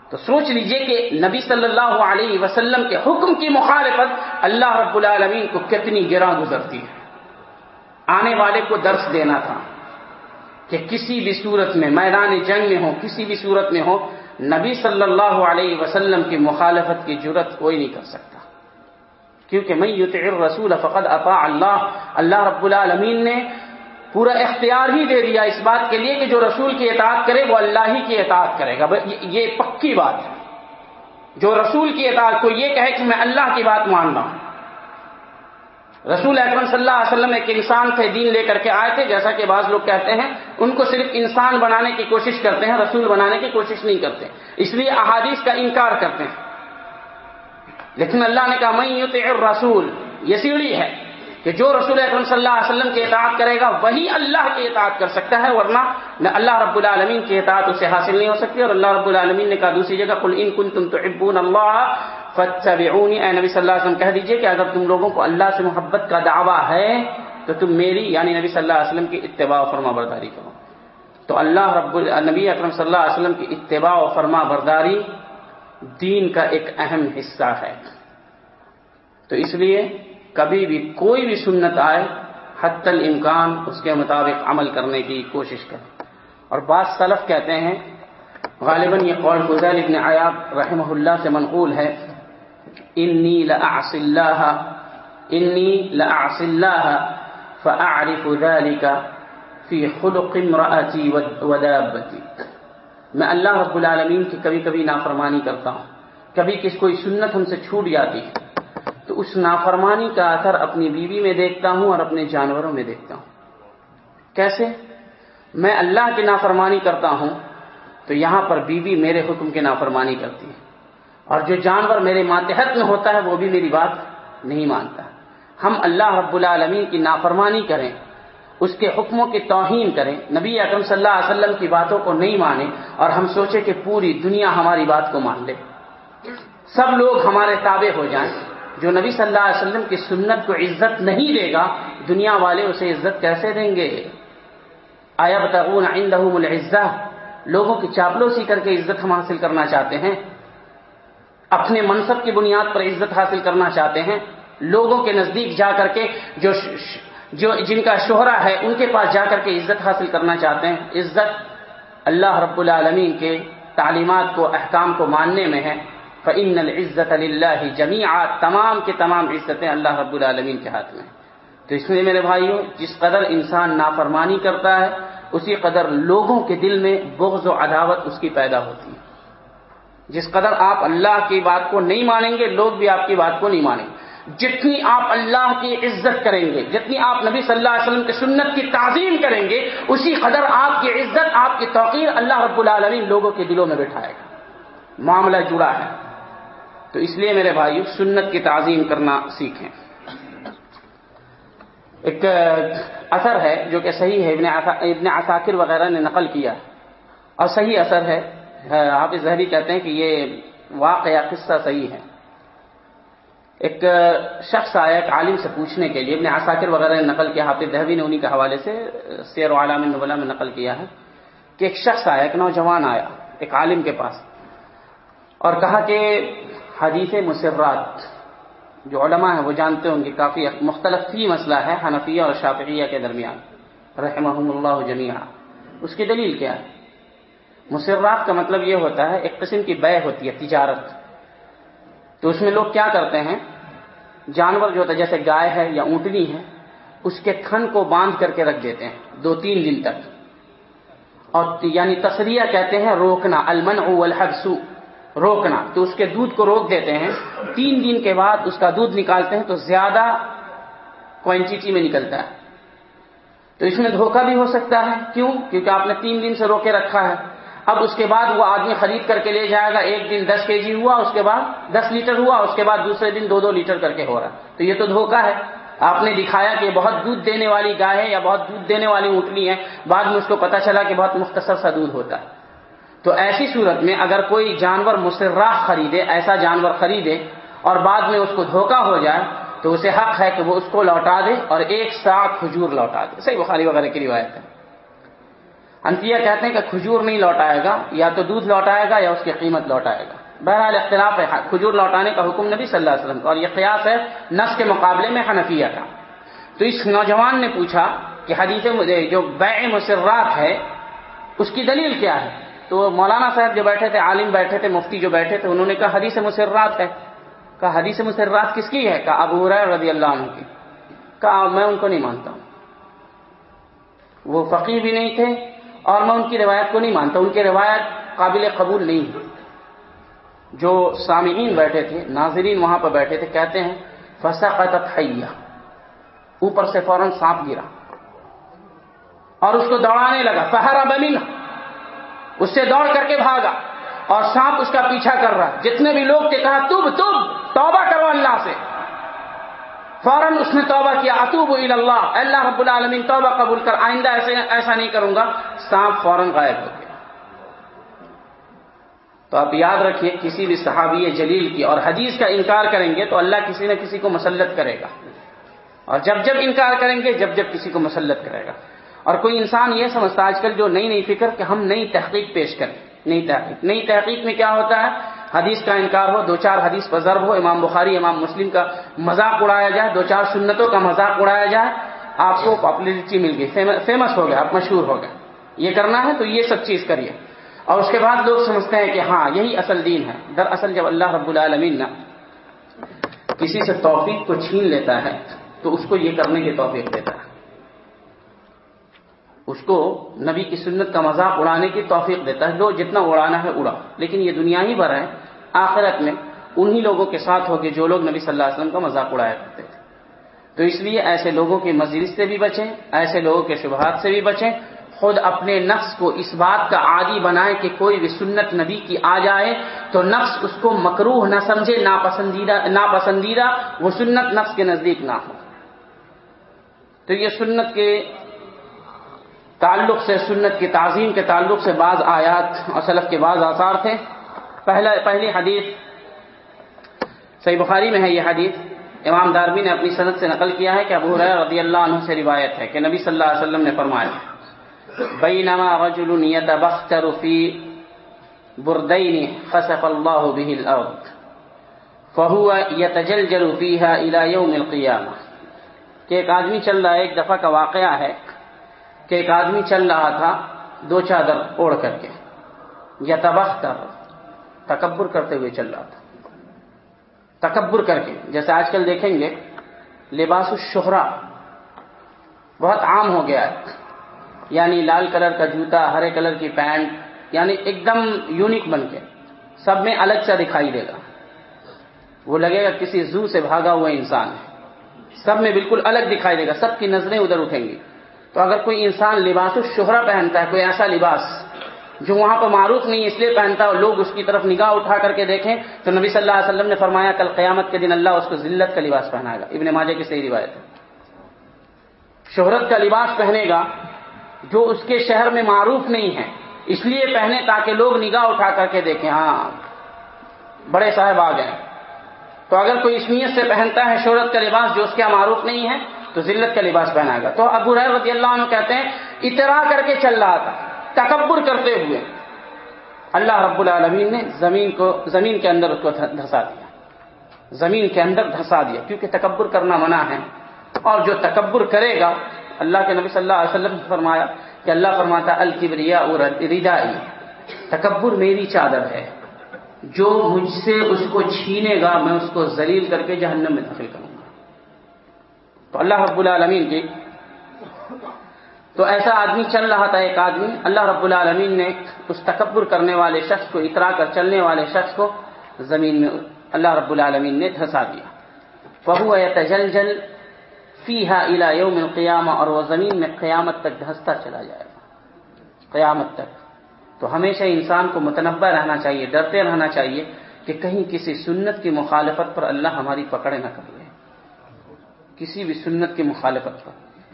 تو سوچ لیجیے کہ نبی صلی اللہ علیہ وسلم کے حکم کی مخالفت اللہ رب العالمین کو کتنی گراں گزرتی ہے۔ آنے والے کو درس دینا تھا کہ کسی بھی صورت میں، میدان جنگ میں ہو کسی بھی صورت میں ہو نبی صلی اللہ علیہ وسلم کی مخالفت کی جرت کوئی نہیں کر سکتا۔ کیونکہ میں یو رسول فقط اطاع اللہ اللہ رب العالمین نے پورا اختیار ہی دے دیا اس بات کے لیے کہ جو رسول کی اطاعت کرے وہ اللہ ہی کی اطاعت کرے گا۔ یہ پکی بات ہے۔ جو رسول کی اطاعت کو یہ کہے کہ میں اللہ کی بات مان رہا ہوں۔ رسول اکرم صلی اللہ علیہ وسلم ایک انسان تھے، دین لے کر کے آئے تھے۔ جیسا کہ بعض لوگ کہتے ہیں، ان کو صرف انسان بنانے کی کوشش کرتے ہیں، رسول بنانے کی کوشش نہیں کرتے۔ اس لیے احادیث کا انکار کرتے ہیں۔ لیکن اللہ نے کہا میں رسول یہ سیڑھی ہے کہ جو رسول اکرم صلی اللہ علیہ وسلم کی اطاعت کرے گا، وہی اللہ کی اطاعت کر سکتا ہے، ورنہ اللہ رب العالمین کی اطاعت اسے حاصل نہیں ہو سکتی۔ اور اللہ رب العالمین نے کہا دوسری جگہ کل ان کن تم تو اللہ فتبعونی اے نبی صلی اللہ علیہ وسلم، کہہ دیجیے کہ اگر تم لوگوں کو اللہ سے محبت کا دعویٰ ہے، تو تم میری یعنی نبی صلی اللہ علیہ وسلم کی اتباع و فرما برداری کرو۔ تو اللہ رب نبی اکرم صلی اللہ علیہ وسلم کی اتباع و فرما برداری دین کا ایک اہم حصہ ہے۔ تو اس لیے کبھی بھی کوئی بھی سنت آئے حت الامکان، اس کے مطابق عمل کرنے کی کوشش کرے۔ اور بعض سلف کہتے ہیں، غالباً یہ قول فضیل ابن عیاب رحمہ اللہ سے منقول ہے انی لأعص اللہ انی لأعص اللہ، فأعرف ذلك فی خلق امرأتی ودابتی میں اللہ رب العالمین کی کبھی کبھی نافرمانی کرتا ہوں۔ کبھی کس کوئی سنت ہم سے چھوٹ جاتی ہے۔ تو اس نافرمانی کا اثر اپنی بیوی میں دیکھتا ہوں اور اپنے جانوروں میں دیکھتا ہوں۔ کیسے؟ میں اللہ کی نافرمانی کرتا ہوں تو یہاں پر بیوی میرے حکم کی نافرمانی کرتی ہے۔ اور جو جانور میرے ماتحت میں ہوتا ہے وہ بھی میری بات نہیں مانتا۔ ہم اللہ رب العالمین کی نافرمانی کریں۔ اس کے حکموں کی توہین کریں۔ نبی اکرم صلی اللہ علیہ وسلم کی باتوں کو نہیں مانیں اور ہم سوچیں کہ پوری دنیا ہماری بات کو مان لے۔ سب لوگ ہمارے تابع ہو جائیں۔ جو نبی صلی اللہ علیہ وسلم کی سنت کو عزت نہیں دے گا، دنیا والے اسے عزت کیسے دیں گے؟ آیا بتاؤن عندهم العزہ۔ لوگوں کی چاپلوسی کر کے عزت ہم حاصل کرنا چاہتے ہیں۔ اپنے منصب کی بنیاد پر عزت حاصل کرنا چاہتے ہیں۔ لوگوں کے نزدیک جا کر کے جو جو جن کا شہرا ہے، ان کے پاس جا کر کے عزت حاصل کرنا چاہتے ہیں۔ عزت اللہ رب العالمین کے تعلیمات کو، احکام کو ماننے میں ہے۔ فعن العزت اللہ جمیعات تمام کے تمام عزتیں اللہ رب العالمین کے ہاتھ میں تو اس میں میرے بھائیوں، جس قدر انسان نافرمانی کرتا ہے، اسی قدر لوگوں کے دل میں بغض و عداوت اس کی پیدا ہوتی ہے۔ جس قدر آپ اللہ کی بات کو نہیں مانیں گے، لوگ بھی آپ کی بات کو نہیں مانیں گے۔ جتنی آپ اللہ کی عزت کریں گے، جتنی آپ نبی صلی اللہ علیہ وسلم کی سنت کی تعظیم کریں گے، اسی قدر آپ کی عزت، آپ کی توقیر اللہ رب العالمین لوگوں کے دلوں میں بٹھائے گا۔ معاملہ جڑا ہے۔ تو اس لیے میرے بھائی سنت کی تعظیم کرنا سیکھیں۔ ایک اثر ہے جو کہ صحیح ہے، ابن ابن عساکر وغیرہ نے نقل کیا اور صحیح اثر ہے حافظ زہری کہتے ہیں کہ یہ واقعہ قصہ صحیح ہے۔ ایک شخص آیا ایک عالم سے پوچھنے کے لیے، ابن عساکر وغیرہ نے نقل کیا، حافظ دہوی نے انہیں کے حوالے سے، سیر و عالم نبلا میں نقل کیا ہے کہ ایک شخص آیا، ایک نوجوان آیا، ایک عالم کے پاس، اور کہا کہ حدیث مسرات جو علماء ہیں وہ جانتے ہوں گے، کافی مختلف فی مسئلہ ہے، حنفیہ اور شافعیہ کے درمیان رحمہ اللہ جمیعہ اس کی دلیل کیا ہے؟ مسرات کا مطلب یہ ہوتا ہے، ایک قسم کی بے ہوتی ہے، تجارت۔ تو اس میں لوگ کیا کرتے ہیں؟ جانور جو ہوتا ہے، جیسے گائے ہے یا اونٹنی ہے، اس کے تھن کو باندھ کر کے رکھ دیتے ہیں، دو تین دن تک۔ اور یعنی تصریہ کہتے ہیں روکنا المن الحبسو روکنا۔ تو اس کے دودھ کو روک دیتے ہیں، تین دن کے بعد اس کا دودھ نکالتے ہیں، تو زیادہ کوانٹیٹی میں نکلتا ہے۔ تو اس میں دھوکہ بھی ہو سکتا ہے، کیوں؟ کیونکہ آپ نے تین دن سے روکے رکھا ہے۔ اب اس کے بعد وہ آدمی خرید کر کے لے جائے گا، ایک دن دس کے جی ہوا، اس کے بعد دس لیٹر ہوا، اس کے بعد دوسرے دن دو دو لیٹر کر کے ہو رہا تو یہ تو دھوکہ ہے۔ آپ نے دکھایا کہ بہت دودھ دینے والی گائے ہے یا بہت دودھ دینے والی اونٹنی ہے بعد میں اس کو پتا چلا کہ بہت مختصر سا دودھ ہوتا ہے۔ تو ایسی صورت میں اگر کوئی جانور مسراہ خریدے، ایسا جانور خریدے اور بعد میں اس کو دھوکہ ہو جائے، تو اسے حق ہے کہ وہ اس کو لوٹا دے اور ایک ساتھ کھجور لوٹا دے۔ صحیح بخاری وغیرہ کی روایت ہے۔ انتیا کہتے ہیں کہ کھجور نہیں لوٹائے گا، یا تو دودھ لوٹائے گا یا اس کی قیمت لوٹائے گا۔ بہرحال اختلاف ہے، کھجور لوٹانے کا حکم نبی صلی اللہ علیہ وسلم کا، اور یہ قیاس ہے نس کے مقابلے میں حنفیہ کا۔ تو اس نوجوان نے پوچھا کہ حدیث جو بیع مسرات ہے، اس کی دلیل کیا ہے؟ تو مولانا صاحب جو بیٹھے تھے، عالم بیٹھے تھے، مفتی جو بیٹھے تھے، انہوں نے کہا حدیث مسرات ہے۔ کہا حدیث مسرات کس کی ہے؟ کہا ابو رضی اللہ عنہ کی۔ کہا میں ان کو نہیں مانتا ہوں۔ وہ فقیر بھی نہیں تھے اور میں ان کی روایت کو نہیں مانتا، ان کی روایت قابل قبول نہیں ہے۔ جو سامعین بیٹھے تھے، ناظرین وہاں پر بیٹھے تھے، کہتے ہیں فسا قطت اوپر سے فوراً سانپ گرا۔ اور اس کو دوڑانے لگا پہرا بنی اس سے دوڑ کر کے بھاگا۔ اور سانپ اس کا پیچھا کر رہا۔ جتنے بھی لوگ تھے، کہا تب تب توبہ کرو اللہ سے۔ فوراً اس نے توبہ کیا اتوب اللہ اللہ رب العالمین، توبہ قبول کر، آئندہ ایسے، ایسا نہیں کروں گا. سانپ فوراً غائب ہو گیا۔ تو آپ یاد رکھیے، کسی بھی صحابی جلیل کی اور حدیث کا انکار کریں گے تو اللہ کسی نہ کسی کو مسلط کرے گا۔ اور جب جب انکار کریں گے، جب جب کسی کو مسلط کرے گا۔ اور کوئی انسان یہ سمجھتا آج کل جو نئی نئی فکر کہ ہم نئی تحقیق پیش کریں۔ نئی تحقیق نئی تحقیق میں کیا ہوتا ہے؟ حدیث کا انکار ہو، دو چار حدیث پر ضرب ہو، امام بخاری، امام مسلم کا مذاق اڑایا جائے، دو چار سنتوں کا مذاق اڑایا جائے، آپ کو پاپولرٹی مل گئی فیمس ہو گیا آپ مشہور ہو گئے۔ یہ کرنا ہے تو یہ سب چیز کریے۔ اور اس کے بعد لوگ سمجھتے ہیں کہ ہاں یہی اصل دین ہے۔ در اصل جب اللہ رب العالمین نا کسی سے توفیق کو چھین لیتا ہے، تو اس کو یہ کرنے کی توفیق دیتا ہے۔ اس کو نبی کی سنت کا مذاق اڑانے کی توفیق دیتا ہے۔ جو جتنا اڑانا ہے اڑا لیکن یہ دنیا ہی بھر ہے۔ آخرت میں انہی لوگوں کے ساتھ ہوگے جو لوگ نبی صلی اللہ علیہ وسلم کا مذاق اڑایا کرتے تھے۔ تو اس لیے ایسے لوگوں کی مجلس سے بھی بچیں، ایسے لوگوں کے شبہات سے بھی بچیں۔ خود اپنے نفس کو اس بات کا عادی بنائے کہ کوئی بھی سنت نبی کی آ جائے تو نفس اس کو مکروح نہ سمجھے، ناپسندیدہ ناپسندیدہ، وہ سنت نفس کے نزدیک نہ ہو۔ تو یہ سنت کے تعلق سے، سنت کی تعظیم کے تعلق سے بعض آیات اور سلف کے بعض آثار تھے۔ پہلا پہلی حدیث صحیح بخاری میں ہے یہ حدیث۔ امام دارمی نے اپنی صنعت سے نقل کیا ہے کہ ابو رضی اللہ عنہ سے روایت ہے کہ نبی صلی اللہ علیہ وسلم نے فرمایا، بینما رجل يتبختر في بردين خسف الله به الارض فهو يتجلجل فيها الى يوم القيامه کہ ایک آدمی چل رہا ہے، ایک دفعہ کا واقعہ ہے کہ ایک آدمی چل رہا تھا دو چادر اوڑھ کر کے۔ یا تبختر تکبر کرتے ہوئے چل رہا تھا۔ تکبر کر کے، جیسے آج کل دیکھیں گے، لباس الشہرا بہت عام ہو گیا ہے۔ یعنی لال کلر کا جوتا، ہرے کلر کی پینٹ یعنی ایک دم یونیک بن کے۔ سب میں الگ سا دکھائی دے گا۔ وہ لگے گا کسی زو سے بھاگا ہوا انسان ہے۔ سب میں بالکل الگ دکھائی دے گا۔ سب کی نظریں ادھر اٹھیں گی۔ تو اگر کوئی انسان لباس الشہرا پہنتا ہے، کوئی ایسا لباس جو وہاں پر معروف نہیں اس لیے پہنتا اور لوگ اس کی طرف نگاہ اٹھا کر کے دیکھیں۔ تو نبی صلی اللہ علیہ وسلم نے فرمایا، کل قیامت کے دن اللہ اس کو ذلت کا لباس پہنائے گا۔ ابن ماجہ کی صحیح روایت ہے۔ شہرت کا لباس پہنے گا جو اس کے شہر میں معروف نہیں ہے، اس لیے پہنے تاکہ لوگ نگاہ اٹھا کر کے دیکھیں۔ ہاں بڑے صاحب آ گئے۔ تو اگر کوئی اس نیت سے پہنتا ہے شہرت کا لباس جو اس کا معروف نہیں ہے، تو ذلت کا لباس پہنائے گا۔ تو ابو رضی اللہ عنہ کہتے ہیں، اترا کر کے چل رہا تھا۔ تکبر کرتے ہوئے اللہ رب العالمین نے زمین کو زمین کے اندر اس کو دھسا دیا۔ زمین کے اندر دھسا دیا، کیونکہ تکبر کرنا منع ہے۔ اور جو تکبر کرے گا، اللہ کے نبی صلی اللہ علیہ وسلم نے فرمایا کہ اللہ فرماتا الکبریا اور ردائی۔ تکبر میری چادر ہے۔ جو مجھ سے اس کو چھینے گا، میں اس کو ذلیل کر کے جہنم میں داخل کروں گا۔ تو اللہ رب العالمین کی تو ایسا آدمی چل رہا تھا ایک آدمی، اللہ رب العالمین نے اس تکبر کرنے والے شخص کو اترا کر چلنے والے شخص کو زمین میں اللہ رب العالمین نے دھسا دیا۔ بہو تجل جل فی ہا الا یوم القیامہ، اور وہ زمین میں قیامت تک دھستا چلا جائے گا۔ قیامت تک۔ تو ہمیشہ انسان کو متنبع رہنا چاہیے، ڈرتے رہنا چاہیے کہ کہیں کسی سنت کی مخالفت پر اللہ ہماری پکڑ نہ کر لے کسی بھی سنت کی مخالفت پر۔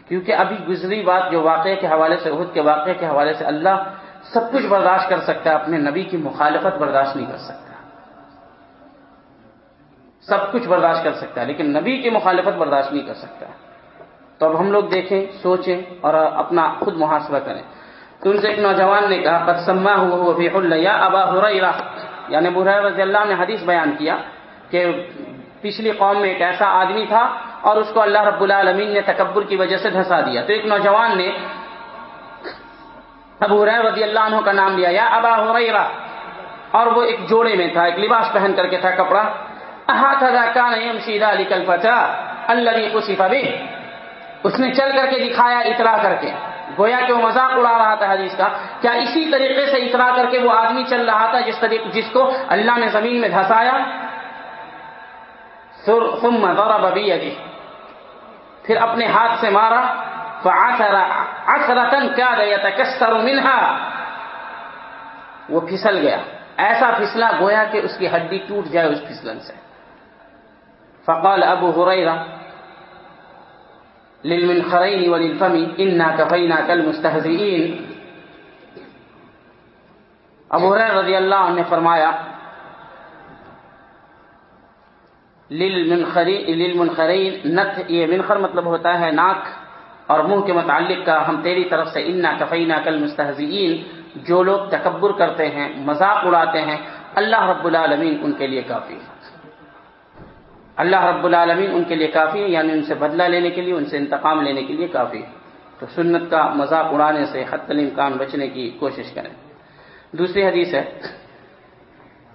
کیونکہ ابھی گزری بات جو واقعے کے حوالے سے عہد کے واقعے کے حوالے سے اللہ سب کچھ برداشت کر سکتا ہے، اپنے نبی کی مخالفت برداشت نہیں کر سکتا۔ سب کچھ برداشت کر سکتا ہے، لیکن نبی کی مخالفت برداشت نہیں کر سکتا۔ تو اب ہم لوگ دیکھیں، سوچیں اور اپنا خود محاسبہ کریں۔ تو ان سے ایک نوجوان نے کہا، قد سما ہوا یا ابا حریرہ یعنی برہ رضی اللہ نے حدیث بیان کیا کہ پچھلی قوم میں ایک ایسا آدمی تھا اور اس کو اللہ رب العالمین نے تکبر کی وجہ سے دھسا دیا۔ تو ایک نوجوان نے ابو رضی اللہ عنہ کا نام لیا، یا ابا حریرہ اور وہ ایک جوڑے میں تھا، ایک لباس پہن کر کے تھا کپڑا۔ اس نے چل کر کے دکھایا اترا کر کے۔ گویا کہ وہ مذاق اڑا رہا تھا حدیث کا۔ کیا اسی طریقے سے اترا کر کے وہ آدمی چل رہا تھا جس طریقے جس کو اللہ نے زمین میں دھسایا؟ ثم ضرب بيده. پھر اپنے ہاتھ سے مارا، فعثر عثرة كاد يتكسر منها. وہ پھسل گیا۔ ایسا پھسلا گویا کہ اس کی ہڈی ٹوٹ جائے اس پھسلن سے۔ فقال ابو هريره للمنخرين وللفم انا كفيناك المستهزئين. ابو هريره رضی اللہ عنہ نے فرمایا للمنخرین نت یہ منخر مطلب ہوتا ہے ناک اور منہ کے متعلق کا۔ ہم تیری طرف سے انا کفینا کل مستحزین جو لوگ تکبر کرتے ہیں، مذاق اڑاتے ہیں، اللہ رب العالمین ان کے لیے کافی اللہ رب العالمین ان کے لیے کافی یعنی ان سے بدلہ لینے کے لیے، ان سے انتقام لینے کے لیے کافی تو سنت کا مذاق اڑانے سے حت الامکان بچنے کی کوشش کریں۔ دوسری حدیث ہے۔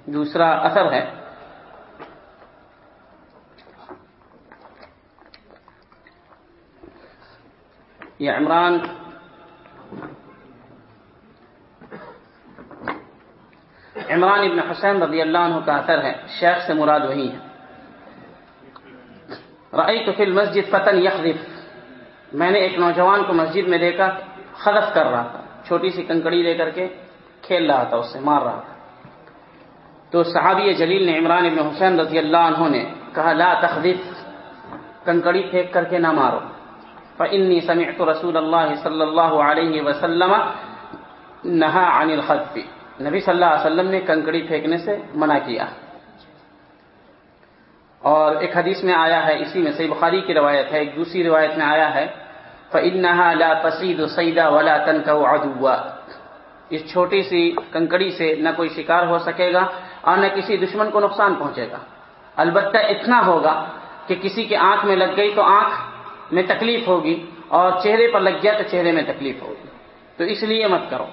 دوسرا اثر ہے۔ یہ عمران عمران ابن حسین رضی اللہ عنہ کا اثر ہے، شیخ سے مراد وہی ہے۔ رئی تو فل مسجد فتن یخرف میں نے ایک نوجوان کو مسجد میں دیکھا خلف کر رہا تھا۔ چھوٹی سی کنکڑی لے کر کے کھیل رہا تھا، اس سے مار رہا تھا۔ تو صحابی جلیل نے عمران ابن حسین رضی اللہ عنہ نے کہا، لا تخذف، کنکڑی پھینک کر کے نہ مارو۔ فإني سمعت رسول اللہ صلی اللہ علیہ وسلم نہا عن الخذف نبی صلی اللہ علیہ وسلم نے کنکڑی پھینکنے سے منع کیا۔ اور ایک حدیث میں آیا ہے، اسی میں صحیح بخاری کی روایت ہے، ایک دوسری روایت میں آیا ہے، فإنها لا تصيد صيدا ولا تنكو عدوا۔ اس چھوٹی سی کنکڑی سے نہ کوئی شکار ہو سکے گا اور نہ کسی دشمن کو نقصان پہنچے گا۔ البتہ اتنا ہوگا کہ کسی کے آنکھ میں لگ گئی تو آنکھ میں تکلیف ہوگی اور چہرے پر لگ گیا تو چہرے میں تکلیف ہوگی۔ تو اس لیے مت کرو۔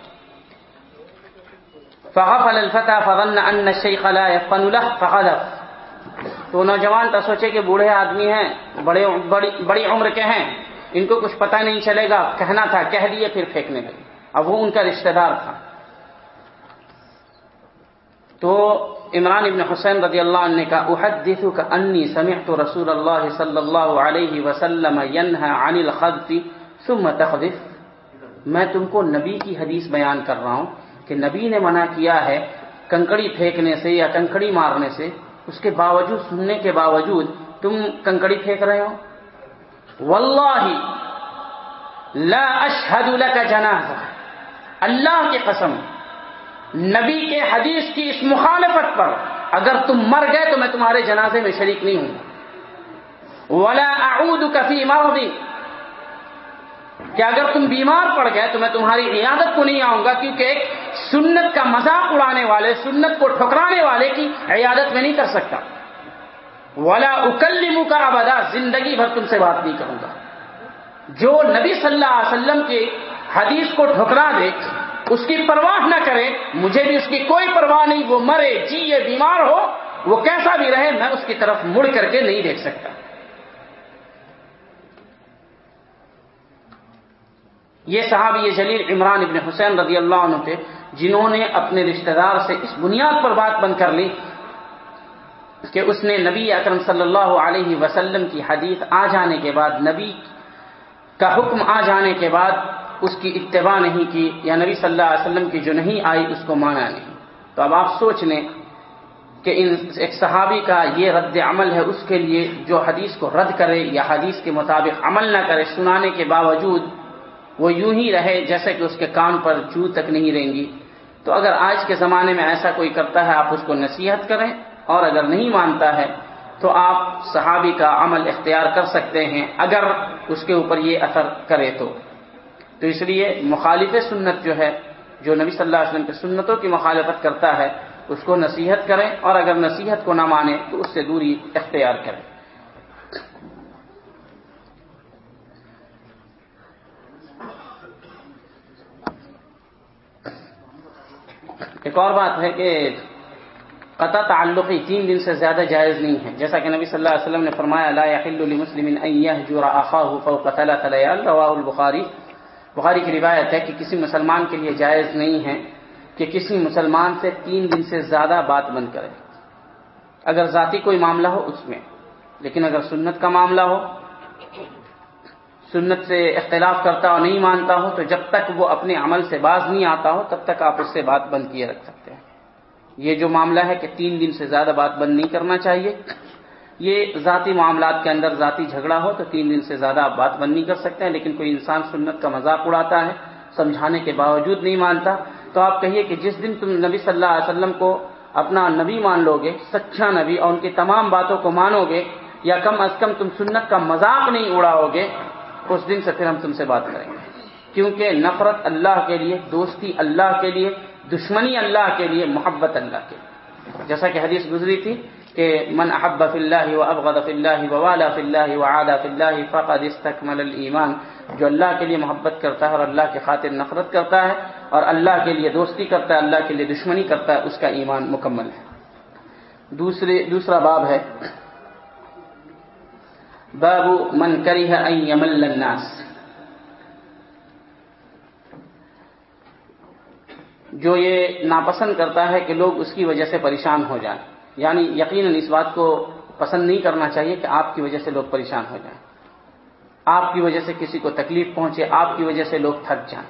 فغفل الفتح فظن ان الشيخ لا يفن له فغلف تو نوجوان تو سوچے کہ بوڑھے آدمی ہیں، بڑے بڑی بڑی عمر کے ہیں، ان کو کچھ پتہ نہیں چلے گا، کہنا تھا، کہہ دیے، پھر پھینکنے لگے۔ اب وہ ان کا رشتہ دار تھا۔ تو عمران ابن حسین رضی اللہ عنہ نے کہا احدثك انی سمعت رسول اللہ صلی اللہ علیہ وسلم ينهى عن الخذف ثم تخذف. میں تم کو نبی کی حدیث بیان کر رہا ہوں کہ نبی نے منع کیا ہے کنکڑی پھینکنے سے یا کنکڑی مارنے سے، اس کے باوجود، سننے کے باوجود تم کنکڑی پھینک رہے ہو؟ واللہ لا اشہد لك جنازہ، اللہ کی قسم نبی کے حدیث کی اس مخالفت پر اگر تم مر گئے تو میں تمہارے جنازے میں شریک نہیں ہوں۔ ولا اعود کفی مرضی کہ اگر تم بیمار پڑ گئے تو میں تمہاری عیادت کو نہیں آؤں گا، کیونکہ ایک سنت کا مذاق اڑانے والے، سنت کو ٹھکرانے والے کی عیادت میں نہیں کر سکتا۔ ولا اکلم کا ابدا زندگی بھر تم سے بات نہیں کروں گا۔ جو نبی صلی اللہ علیہ وسلم کی حدیث کو ٹھکرا دے اس کی پرواہ نہ کرے، مجھے بھی اس کی کوئی پرواہ نہیں، وہ مرے جی یہ بیمار ہو، وہ کیسا بھی رہے، میں اس کی طرف مڑ کر کے نہیں دیکھ سکتا۔ یہ صحابی یہ جلیل عمران ابن حسین رضی اللہ عنہ تھے، جنہوں نے اپنے رشتہ دار سے اس بنیاد پر بات بند کر لی کہ اس نے نبی اکرم صلی اللہ علیہ وسلم کی حدیث آ جانے کے بعد، نبی کا حکم آ جانے کے بعد اس کی اتباع نہیں کی یا نبی صلی اللہ علیہ وسلم کی جو نہیں آئی اس کو مانا نہیں۔ تو اب آپ سوچ لیں کہ ان ایک صحابی کا یہ رد عمل ہے اس کے لیے جو حدیث کو رد کرے یا حدیث کے مطابق عمل نہ کرے، سنانے کے باوجود وہ یوں ہی رہے جیسے کہ اس کے کان پر جو تک نہیں رہیں گی۔ تو اگر آج کے زمانے میں ایسا کوئی کرتا ہے، آپ اس کو نصیحت کریں۔ اور اگر نہیں مانتا ہے، تو آپ صحابی کا عمل اختیار کر سکتے ہیں، اگر اس کے اوپر یہ اثر کرے تو۔ تو اس لیے مخالف سنت جو ہے، جو نبی صلی اللہ علیہ وسلم کی سنتوں کی مخالفت کرتا ہے، اس کو نصیحت کریں اور اگر نصیحت کو نہ مانے تو اس سے دوری اختیار کریں۔ ایک اور بات ہے کہ قطع تعلقی تین دن سے زیادہ جائز نہیں ہے۔ جیسا کہ نبی صلی اللہ علیہ وسلم نے فرمایا، لا يحل لمسلم ان يهجر اخاه فوق ثلاث ليال رواه البخاری بخاری کی روایت ہے کہ کسی مسلمان کے لیے جائز نہیں ہے کہ کسی مسلمان سے تین دن سے زیادہ بات بند کرے۔ اگر ذاتی کوئی معاملہ ہو اس میں، لیکن اگر سنت کا معاملہ ہو، سنت سے اختلاف کرتا ہو نہیں مانتا ہو، تو جب تک وہ اپنے عمل سے باز نہیں آتا ہو، تب تک آپ اس سے بات بند کیے رکھ سکتے ہیں۔ یہ جو معاملہ ہے کہ تین دن سے زیادہ بات بند نہیں کرنا چاہیے یہ ذاتی معاملات کے اندر ذاتی جھگڑا ہو تو تین دن سے زیادہ آپ بات بند نہیں کر سکتے ہیں، لیکن کوئی انسان سنت کا مذاق اڑاتا ہے، سمجھانے کے باوجود نہیں مانتا۔ تو آپ کہیے کہ جس دن تم نبی صلی اللہ علیہ وسلم کو اپنا نبی مان لو گے سچا نبی، اور ان کی تمام باتوں کو مانو گے یا کم از کم تم سنت کا مذاق نہیں اڑاؤ گے اس دن سے پھر ہم تم سے بات کریں گے۔ کیونکہ نفرت اللہ کے لیے، دوستی اللہ کے لیے، دشمنی اللہ کے لیے، محبت اللہ کے لیے۔ جیسا کہ حدیث گزری تھی کہ من احب فی اللہ و ابغض فی اللہ و والا فی اللہ و عادا فی اللہ فقد استکمل الایمان. جو اللہ کے لیے محبت کرتا ہے اور اللہ کی خاطر نفرت کرتا ہے اور اللہ کے لیے دوستی کرتا ہے، اللہ کے لیے دشمنی کرتا ہے، اس کا ایمان مکمل ہے۔ دوسرے، دوسرا باب ہے۔ باب من کری ہے یمل الناس۔ جو یہ ناپسند کرتا ہے کہ لوگ اس کی وجہ سے پریشان ہو جائیں۔ یعنی یقیناً اس بات کو پسند نہیں کرنا چاہیے کہ آپ کی وجہ سے لوگ پریشان ہو جائیں۔ آپ کی وجہ سے کسی کو تکلیف پہنچے، آپ کی وجہ سے لوگ تھک جائیں۔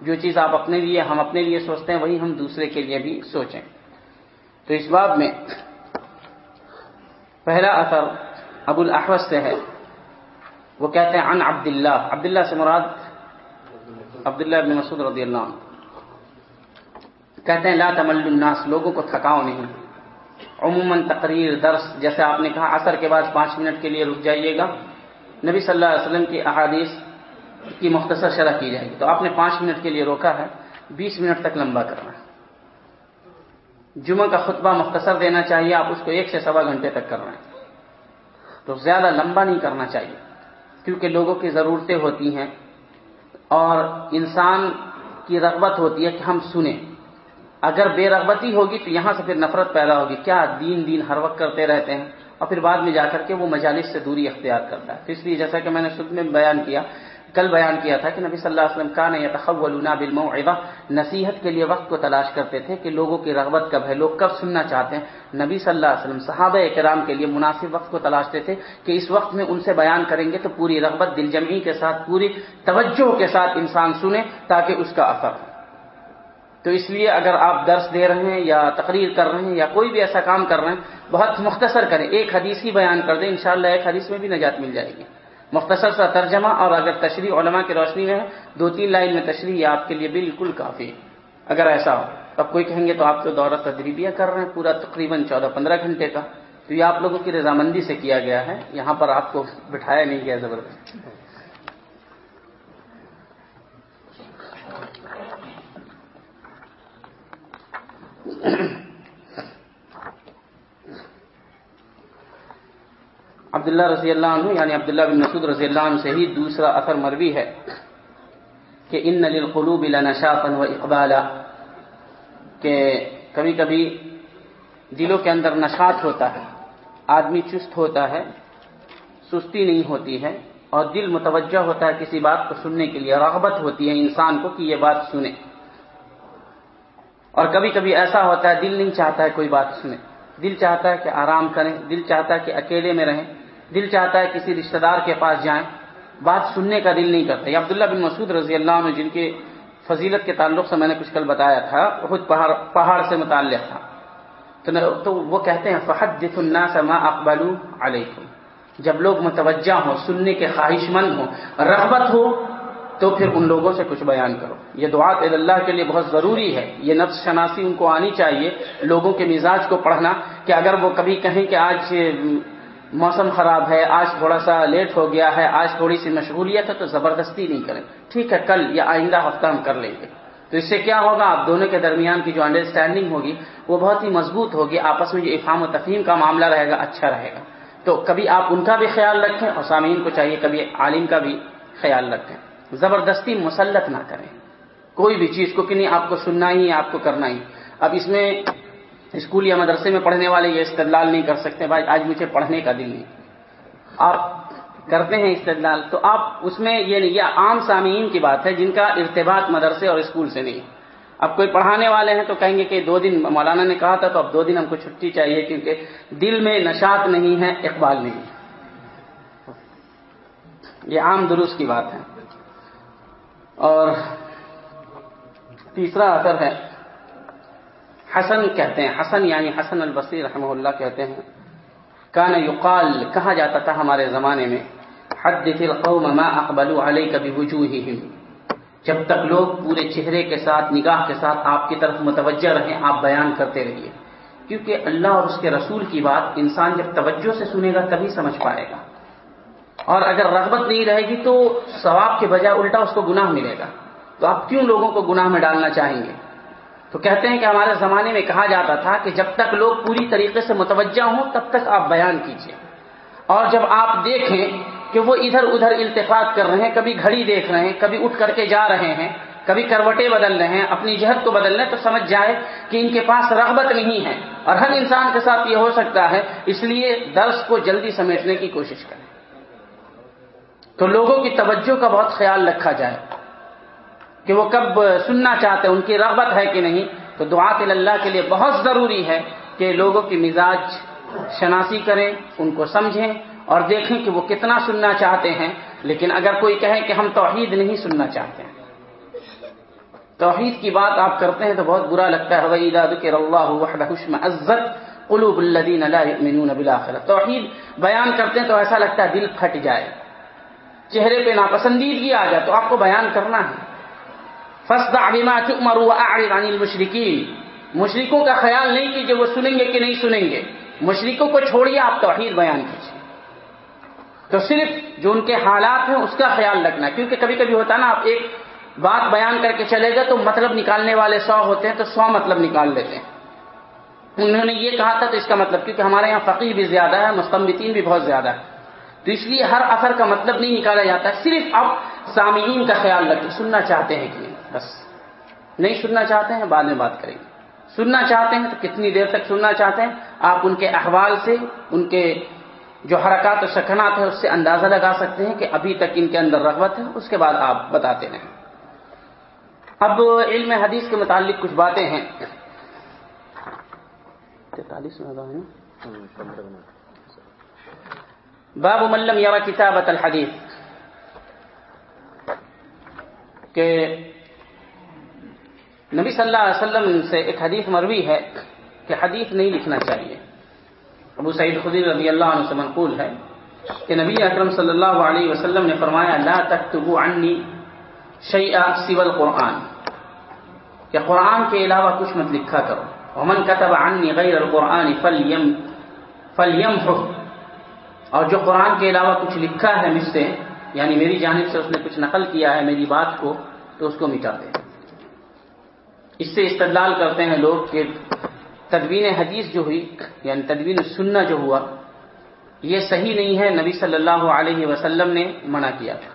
جو چیز آپ اپنے لیے، ہم اپنے لیے سوچتے ہیں، وہی ہم دوسرے کے لیے بھی سوچیں۔ تو اس باب میں پہلا اثر ابو الاحوس سے ہے۔ وہ کہتے ہیں، عن عبداللہ۔ عبداللہ سے مراد عبداللہ ابن مسعود رضی اللہ عنہ۔ کہتے ہیں، لا تمل الناس، لوگوں کو تھکاؤ نہیں۔ عموماً تقریر درس، جیسے آپ نے کہا، عصر کے بعد پانچ منٹ کے لیے رک جائیے گا۔ نبی صلی اللہ علیہ وسلم کی احادیث کی مختصر شرح کی جائے گی۔ تو آپ نے پانچ منٹ کے لیے روکا ہے، بیس منٹ تک لمبا کرنا ہے۔ جمعہ کا خطبہ مختصر دینا چاہیے، آپ اس کو ایک سے سوا گھنٹے تک کر رہے ہیں تو زیادہ لمبا نہیں کرنا چاہیے، کیونکہ لوگوں کی ضرورتیں ہوتی ہیں اور انسان کی رغبت ہوتی ہے کہ ہم سنیں۔ اگر بے رغبتی ہوگی تو یہاں سے پھر نفرت پیدا ہوگی۔ کیا دین دین ہر وقت کرتے رہتے ہیں؟ اور پھر بعد میں جا کر کے وہ مجالس سے دوری اختیار کرتا ہے۔ اس لیے جیسا کہ میں نے خود میں بیان کیا، کل بیان کیا تھا کہ نبی صلی اللہ علیہ وسلم کا نے تخولنا بالموعظہ۔ نصیحت کے لیے وقت کو تلاش کرتے تھے کہ لوگوں کی رغبت کب ہے، لوگ کب سننا چاہتے ہیں۔ نبی صلی اللہ علیہ وسلم صحابہ کرام کے لیے مناسب وقت کو تلاشتے تھے کہ اس وقت میں ان سے بیان کریں گے تو پوری رغبت دل جمعی کے ساتھ، پوری توجہ کے ساتھ انسان سنے تاکہ اس کا اثر ہو۔ تو اس لیے اگر آپ درس دے رہے ہیں یا تقریر کر رہے ہیں یا کوئی بھی ایسا کام کر رہے ہیں، بہت مختصر کریں۔ ایک حدیث ہی بیان کر دیں، انشاءاللہ ایک حدیث میں بھی نجات مل جائے گی۔ مختصر سا ترجمہ اور اگر تشریح علماء کی روشنی میں دو تین لائن میں تشریح آپ کے لیے بالکل کافی اگر ایسا ہو، اب کوئی کہیں گے تو آپ تو دورہ تدریبیہ کر رہے ہیں، پورا تقریباً چودہ پندرہ گھنٹے کا۔ تو یہ آپ لوگوں کی رضامندی سے کیا گیا ہے، یہاں پر آپ کو بٹھایا نہیں گیا زبردست۔ عبداللہ رضی اللہ عنہ یعنی عبداللہ بن مسعود رضی اللہ عنہ سے ہی دوسرا اثر مروی ہے کہ ان للقلوب لنشاطا و اقبالا کہ کبھی کبھی دلوں کے اندر نشاط ہوتا ہے، آدمی چست ہوتا ہے، سستی نہیں ہوتی ہے، اور دل متوجہ ہوتا ہے کسی بات کو سننے کے لیے، رغبت ہوتی ہے انسان کو کہ یہ بات سنے۔ اور کبھی کبھی ایسا ہوتا ہے دل نہیں چاہتا ہے کوئی بات سنے۔ دل چاہتا ہے کہ آرام کریں، دل چاہتا ہے کہ اکیلے میں رہیں۔ دل چاہتا ہے کسی رشتہ دار کے پاس جائیں۔ بات سننے کا دل نہیں کرتا۔ یہ عبداللہ بن مسعود رضی اللہ عنہ جن کے فضیلت کے تعلق سے میں نے کچھ کل بتایا تھا خود پہاڑ پہاڑ سے متعلق تھا۔ تو وہ کہتے ہیں فحد جت الناس ما اقبال علیکم جب لوگ متوجہ ہوں، سننے کے خواہش مند ہوں، رغبت ہو تو پھر ان لوگوں سے کچھ بیان کرو۔ یہ دعات اللہ کے لیے بہت ضروری ہے۔ یہ نفس شناسی ان کو آنی چاہیے، لوگوں کے مزاج کو پڑھنا کہ اگر وہ کبھی کہیں کہ آج موسم خراب ہے، آج تھوڑا سا لیٹ ہو گیا ہے، آج تھوڑی سی مشغولیت ہے، تو زبردستی نہیں کریں۔ ٹھیک ہے، کل یا آئندہ ہفتہ ہم کر لیں گے۔ تو اس سے کیا ہوگا؟ آپ دونوں کے درمیان کی جو انڈرسٹینڈنگ ہوگی، وہ بہت ہی مضبوط ہوگی۔ آپس میں جو افہام و تفہیم کا معاملہ رہے گا اچھا رہے گا۔ تو کبھی آپ ان کا بھی خیال رکھیں اور سامعین کو چاہیے کبھی عالم کا بھی خیال رکھیں۔ زبردستی مسلط نہ کریں۔ کوئی بھی چیز کو کہ نہیں، آپ کو سننا ہی، آپ کو کرنا ہی۔ اب اس میں اسکول یا مدرسے میں پڑھنے والے یہ استدلال نہیں کر سکتے، بھائی آج مجھے پڑھنے کا دل نہیں۔ آپ کرتے ہیں استدلال تو آپ اس میں یہ نہیں، یہ عام سامعین کی بات ہے، جن کا ارتباط مدرسے اور اسکول سے نہیں۔ اب کوئی پڑھانے والے ہیں تو کہیں گے کہ دو دن، مولانا نے کہا تھا تو اب دو دن ہم کو چھٹی چاہیے کیونکہ دل میں نشات نہیں ہے، اقبال نہیں۔ یہ عام درست کی بات ہے۔ اور تیسرا اثر ہے، حسن کہتے ہیں، حسن یعنی حسن البصیر رحمہ اللہ کہتے ہیں۔ کان یقال، کہا جاتا تھا ہمارے زمانے میں، حدث القوم ما اقبلوا علیک بوجوہہم۔ جب تک لوگ پورے چہرے کے ساتھ، نگاہ کے ساتھ آپ کی طرف متوجہ رہیں، آپ بیان کرتے رہیے۔ کیونکہ اللہ اور اس کے رسول کی بات انسان جب توجہ سے سنے گا تبھی سمجھ پائے گا۔ اور اگر رغبت نہیں رہے گی تو ثواب کے بجائے الٹا اس کو گناہ ملے گا۔ تو آپ کیوں لوگوں کو گناہ میں ڈالنا چاہیں گے؟ تو کہتے ہیں کہ ہمارے زمانے میں کہا جاتا تھا کہ جب تک لوگ پوری طریقے سے متوجہ ہوں، تب تک آپ بیان کیجیے اور جب آپ دیکھیں کہ وہ ادھر ادھر التفاط کر رہے ہیں، کبھی گھڑی دیکھ رہے ہیں، کبھی اٹھ کر کے جا رہے ہیں، کبھی کروٹیں بدل رہے ہیں، اپنی جہد کو بدل رہے ہیں، تو سمجھ جائے کہ ان کے پاس رغبت نہیں ہے۔ اور ہر انسان کے ساتھ یہ ہو سکتا ہے، اس لیے درس کو جلدی سمیٹنے کی کوشش کریں۔ تو لوگوں کی توجہ کا بہت خیال رکھا جائے کہ وہ کب سننا چاہتے ہیں، ان کی رغبت ہے کہ نہیں؟ تو دعات اللہ کے لیے بہت ضروری ہے کہ لوگوں کی مزاج شناسی کریں، ان کو سمجھیں اور دیکھیں کہ وہ کتنا سننا چاہتے ہیں۔ لیکن اگر کوئی کہے کہ ہم توحید نہیں سننا چاہتے ہیں، توحید کی بات آپ کرتے ہیں تو بہت برا لگتا ہے۔ وہی عزت قلوب الدین اللہ توحید بیان کرتے ہیں تو ایسا لگتا ہے دل پھٹ جائے۔ چہرے پہ ناپسندیدگی آ جائے تو آپ کو بیان کرنا ہے۔ عن المشرقین مشرقوں کا خیال نہیں کیجیے وہ سنیں گے کہ نہیں سنیں گے۔ مشرقوں کو چھوڑیے، آپ توحید بیان کیجیے تو صرف جو ان کے حالات ہیں، اس کا خیال رکھنا۔ کیونکہ کبھی کبھی ہوتا ہے نا، آپ ایک بات بیان کر کے چلے گا تو مطلب نکالنے والے سو ہوتے ہیں تو سو مطلب نکال لیتے ہیں۔ انہوں نے یہ کہا تھا تو اس کا مطلب کیونکہ ہمارے یہاں فقیر بھی زیادہ ہے مستمبتین بھی بہت زیادہ ہے تو اس لیے ہر اثر کا مطلب نہیں نکالا جاتا، صرف اب سامعین کا خیال رکھیں، سننا چاہتے ہیں کہ بس۔ نہیں سننا چاہتے ہیں، بعد میں بات کریں گے۔ سننا چاہتے ہیں تو کتنی دیر تک سننا چاہتے ہیں؟ آپ ان کے احوال سے، ان کے جو حرکات و سکنات ہیں، اس سے اندازہ لگا سکتے ہیں کہ ابھی تک ان کے اندر رغبت ہے، اس کے بعد آپ بتاتے رہیں۔ اب علم حدیث کے متعلق کچھ باتیں ہیں۔ باب ملم یار کتابت الحدیث کہ نبی صلی اللہ علیہ وسلم سے ایک حدیث مروی ہے کہ حدیث نہیں لکھنا چاہیے۔ ابو سعید خدی رضی اللہ عنہ سے منقول ہے کہ نبی اکرم صلی اللہ علیہ وسلم نے فرمایا، لا تکتبو عنی شیئا سوى القرآن۔ کہ قرآن کے علاوہ کچھ مت لکھا کرو۔ ومن كتب عني غیر القرآن فلیم فلیم اور جو قرآن کے علاوہ کچھ لکھا ہے مجھ سے یعنی میری جانب سے اس نے کچھ نقل کیا ہے میری بات کو، تو اس کو مٹا دے اس سے استدلال کرتے ہیں لوگ کہ تدوین حدیث جو ہوئی یعنی تدوین سننا جو ہوا، یہ صحیح نہیں ہے، نبی صلی اللہ علیہ وسلم نے منع کیا تھا۔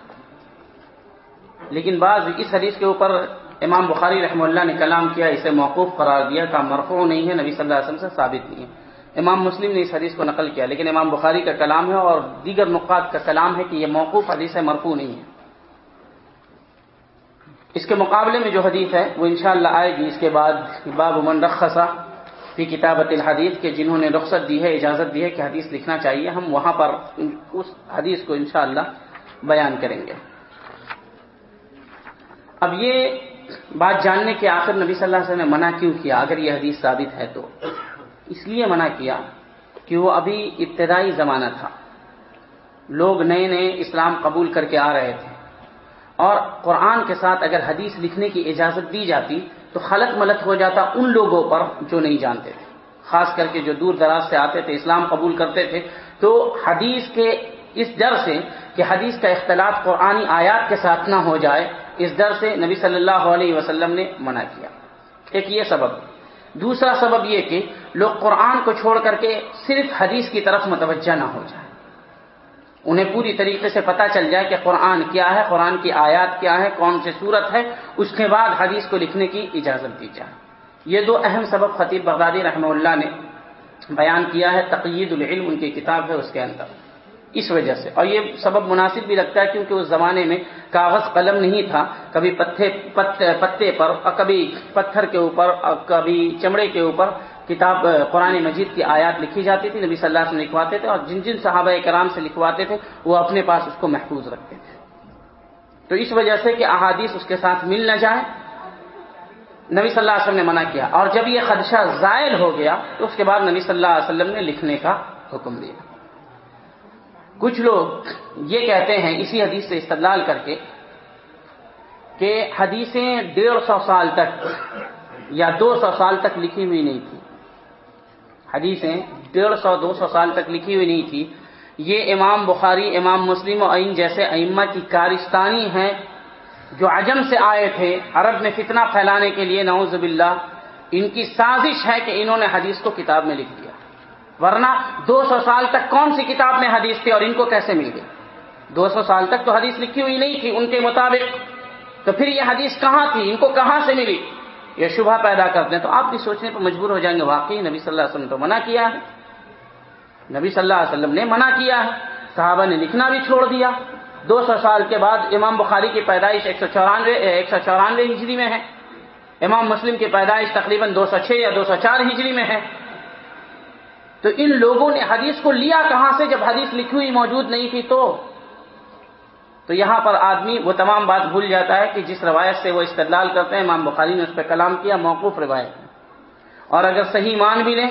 لیکن بعض اس حدیث کے اوپر امام بخاری رحمہ اللہ نے کلام کیا، اسے موقوف قرار دیا کا مرفوع نہیں ہے، نبی صلی اللہ علیہ وسلم سے ثابت نہیں ہے۔ امام مسلم نے اس حدیث کو نقل کیا، لیکن امام بخاری کا کلام ہے اور دیگر نقات کا کلام ہے کہ یہ موقوف حدیث ہے، مرفوع نہیں ہے۔ اس کے مقابلے میں جو حدیث ہے، وہ انشاءاللہ آئے گی۔ اس کے بعد باب من رخصا فی کتابت الحدیث کے، جنہوں نے رخصت دی ہے، اجازت دی ہے کہ حدیث لکھنا چاہیے۔ ہم وہاں پر اس حدیث کو انشاءاللہ بیان کریں گے۔ اب یہ بات جاننے کے آخر نبی صلی اللہ علیہ وسلم نے منع کیوں کیا؟ اگر یہ حدیث ثابت ہے تو۔ اس لیے منع کیا کہ وہ ابھی ابتدائی زمانہ تھا۔ لوگ نئے نئے اسلام قبول کر کے آ رہے تھے۔ اور قرآن کے ساتھ اگر حدیث لکھنے کی اجازت دی جاتی تو خلط ملت ہو جاتا ان لوگوں پر جو نہیں جانتے تھے۔ خاص کر کے جو دور دراز سے آتے تھے، اسلام قبول کرتے تھے۔ تو حدیث کے اس ڈر سے کہ حدیث کا اختلاط قرآنی آیات کے ساتھ نہ ہو جائے، اس ڈر سے نبی صلی اللہ علیہ وسلم نے منع کیا۔ ایک یہ سبب۔ دوسرا سبب یہ کہ لوگ قرآن کو چھوڑ کر کے صرف حدیث کی طرف متوجہ نہ ہو جائے انہیں پوری طریقے سے پتا چل جائے کہ قرآن کیا ہے، قرآن کی آیات کیا ہے کون سی صورت ہے۔ اس کے بعد حدیث کو لکھنے کی اجازت دی جائے۔ یہ دو اہم سبب خطیب بغدادی رحمہ اللہ نے بیان کیا ہے تقید العلم ان کی کتاب ہے، اس کے اندر۔ اس وجہ سے۔ اور یہ سبب مناسب بھی لگتا ہے کیونکہ اس زمانے میں کاغذ قلم نہیں تھا۔ کبھی پتے پتے پر اور کبھی پتھر کے اوپر، کبھی چمڑے کے اوپر کتاب، قرآن مجید کی آیات لکھی جاتی تھی، نبی صلی اللہ علیہ وسلم لکھواتے تھے اور جن جن صحابہ کرام سے لکھواتے تھے، وہ اپنے پاس اس کو محفوظ رکھتے تھے۔ تو اس وجہ سے کہ احادیث اس کے ساتھ مل نہ جائے نبی صلی اللہ علیہ وسلم نے منع کیا۔ اور جب یہ خدشہ زائل ہو گیا، تو اس کے بعد نبی صلی اللہ علیہ وسلم نے لکھنے کا حکم دیا۔ کچھ لوگ یہ کہتے ہیں، اسی حدیث سے استدلال کر کے، کہ حدیثیں ڈیڑھ سو سال تک یا دو سو سال تک لکھی ہوئی نہیں تھی۔ حدیثیں ڈیڑھ سو، دو سو سال تک لکھی ہوئی نہیں تھی۔ یہ امام بخاری، امام مسلم و عین جیسے ائمہ کی کارستانی ہیں جو عجم سے آئے تھے، عرب میں فتنہ پھیلانے کے لیے نعوذ باللہ، ان کی سازش ہے کہ انہوں نے حدیث کو کتاب میں لکھ دیا ورنہ دو سو سال تک کون سی کتاب میں حدیث تھی اور ان کو کیسے مل گئی؟ دو سو سال تک تو حدیث لکھی ہوئی نہیں تھی، ان کے مطابق۔ تو پھر یہ حدیث کہاں تھی؟ ان کو کہاں سے ملی؟ یہ شبہ پیدا کرتے ہیں تو آپ بھی سوچنے پر مجبور ہو جائیں گے، واقعی نبی صلی اللہ علیہ وسلم تو منع کیا ہے۔ نبی صلی اللہ علیہ وسلم نے منع کیا ہے۔ صحابہ نے لکھنا بھی چھوڑ دیا۔ دو سو سال کے بعد امام بخاری کی پیدائش ایک سو چورانوے ایک سو چورانوے ہجری میں ہے۔ امام مسلم کی پیدائش تقریباً دو سو چھ یا دو سو چار ہجری میں ہے۔ تو ان لوگوں نے حدیث کو لیا کہاں سے؟ جب حدیث لکھی ہوئی موجود نہیں تھی تو۔ تو یہاں پر آدمی وہ تمام بات بھول جاتا ہے کہ جس روایت سے وہ استدلال کرتے ہیں، امام بخاری نے اس پہ کلام کیا، موقوف روایت اور اگر صحیح مان بھی لیں،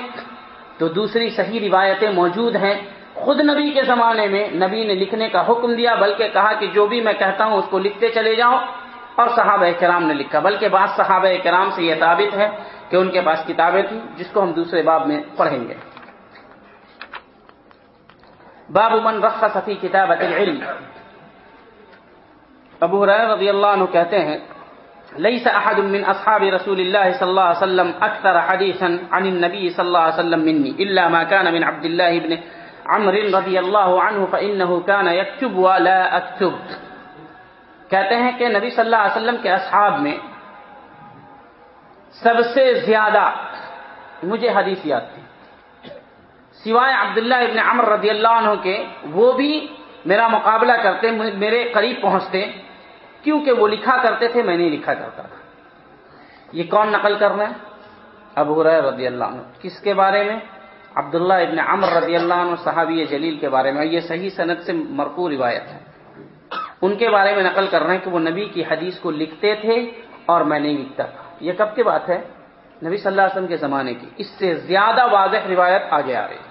تو دوسری صحیح روایتیں موجود ہیں۔ خود نبی کے زمانے میں نبی نے لکھنے کا حکم دیا، بلکہ کہا کہ جو بھی میں کہتا ہوں اس کو لکھتے چلے جاؤ۔ اور صحابہ کرام نے لکھا، بلکہ بعض صحابہ کرام سے یہ ثابت ہے کہ ان کے پاس کتابیں تھیں، جس کو ہم دوسرے باب میں پڑھیں گے۔ باب من رخص فی کتابت العلم۔ ابو حریر رضی اللہ عنہ کہتے ہیں ليس احد من اصحاب رسول الله صلى الله عليه وسلم اكثر حديثا عن النبي صلى الله عليه وسلم مني الا ما كان من عبد الله بن عمرو رضی اللہ عنہ فانه كان يكتب ولا اكتب کہتے ہیں کہ نبی صلی اللہ علیہ وسلم کے اصحاب میں سب سے زیادہ مجھے حدیث یاد تھی۔ سوائے عبداللہ ابن عمر رضی اللہ عنہ کے، وہ بھی میرا مقابلہ کرتے، میرے قریب پہنچتے، کیونکہ وہ لکھا کرتے تھے، میں نہیں لکھا کرتا تھا۔ یہ کون نقل کر رہے ہیں؟ ابو رضی اللہ عنہ۔ کس کے بارے میں؟ عبداللہ ابن عمر رضی اللہ عنہ، صحابی جلیل کے بارے میں۔ یہ صحیح صنعت سے مرکو روایت ہے۔ ان کے بارے میں نقل کر رہے ہیں کہ وہ نبی کی حدیث کو لکھتے تھے اور میں نہیں لکھتا تھا۔ یہ کب کی بات ہے؟ نبی صلی اللہ علیہ وسلم کے زمانے کی۔ اس سے زیادہ واضح روایت آگے آ رہی ہے۔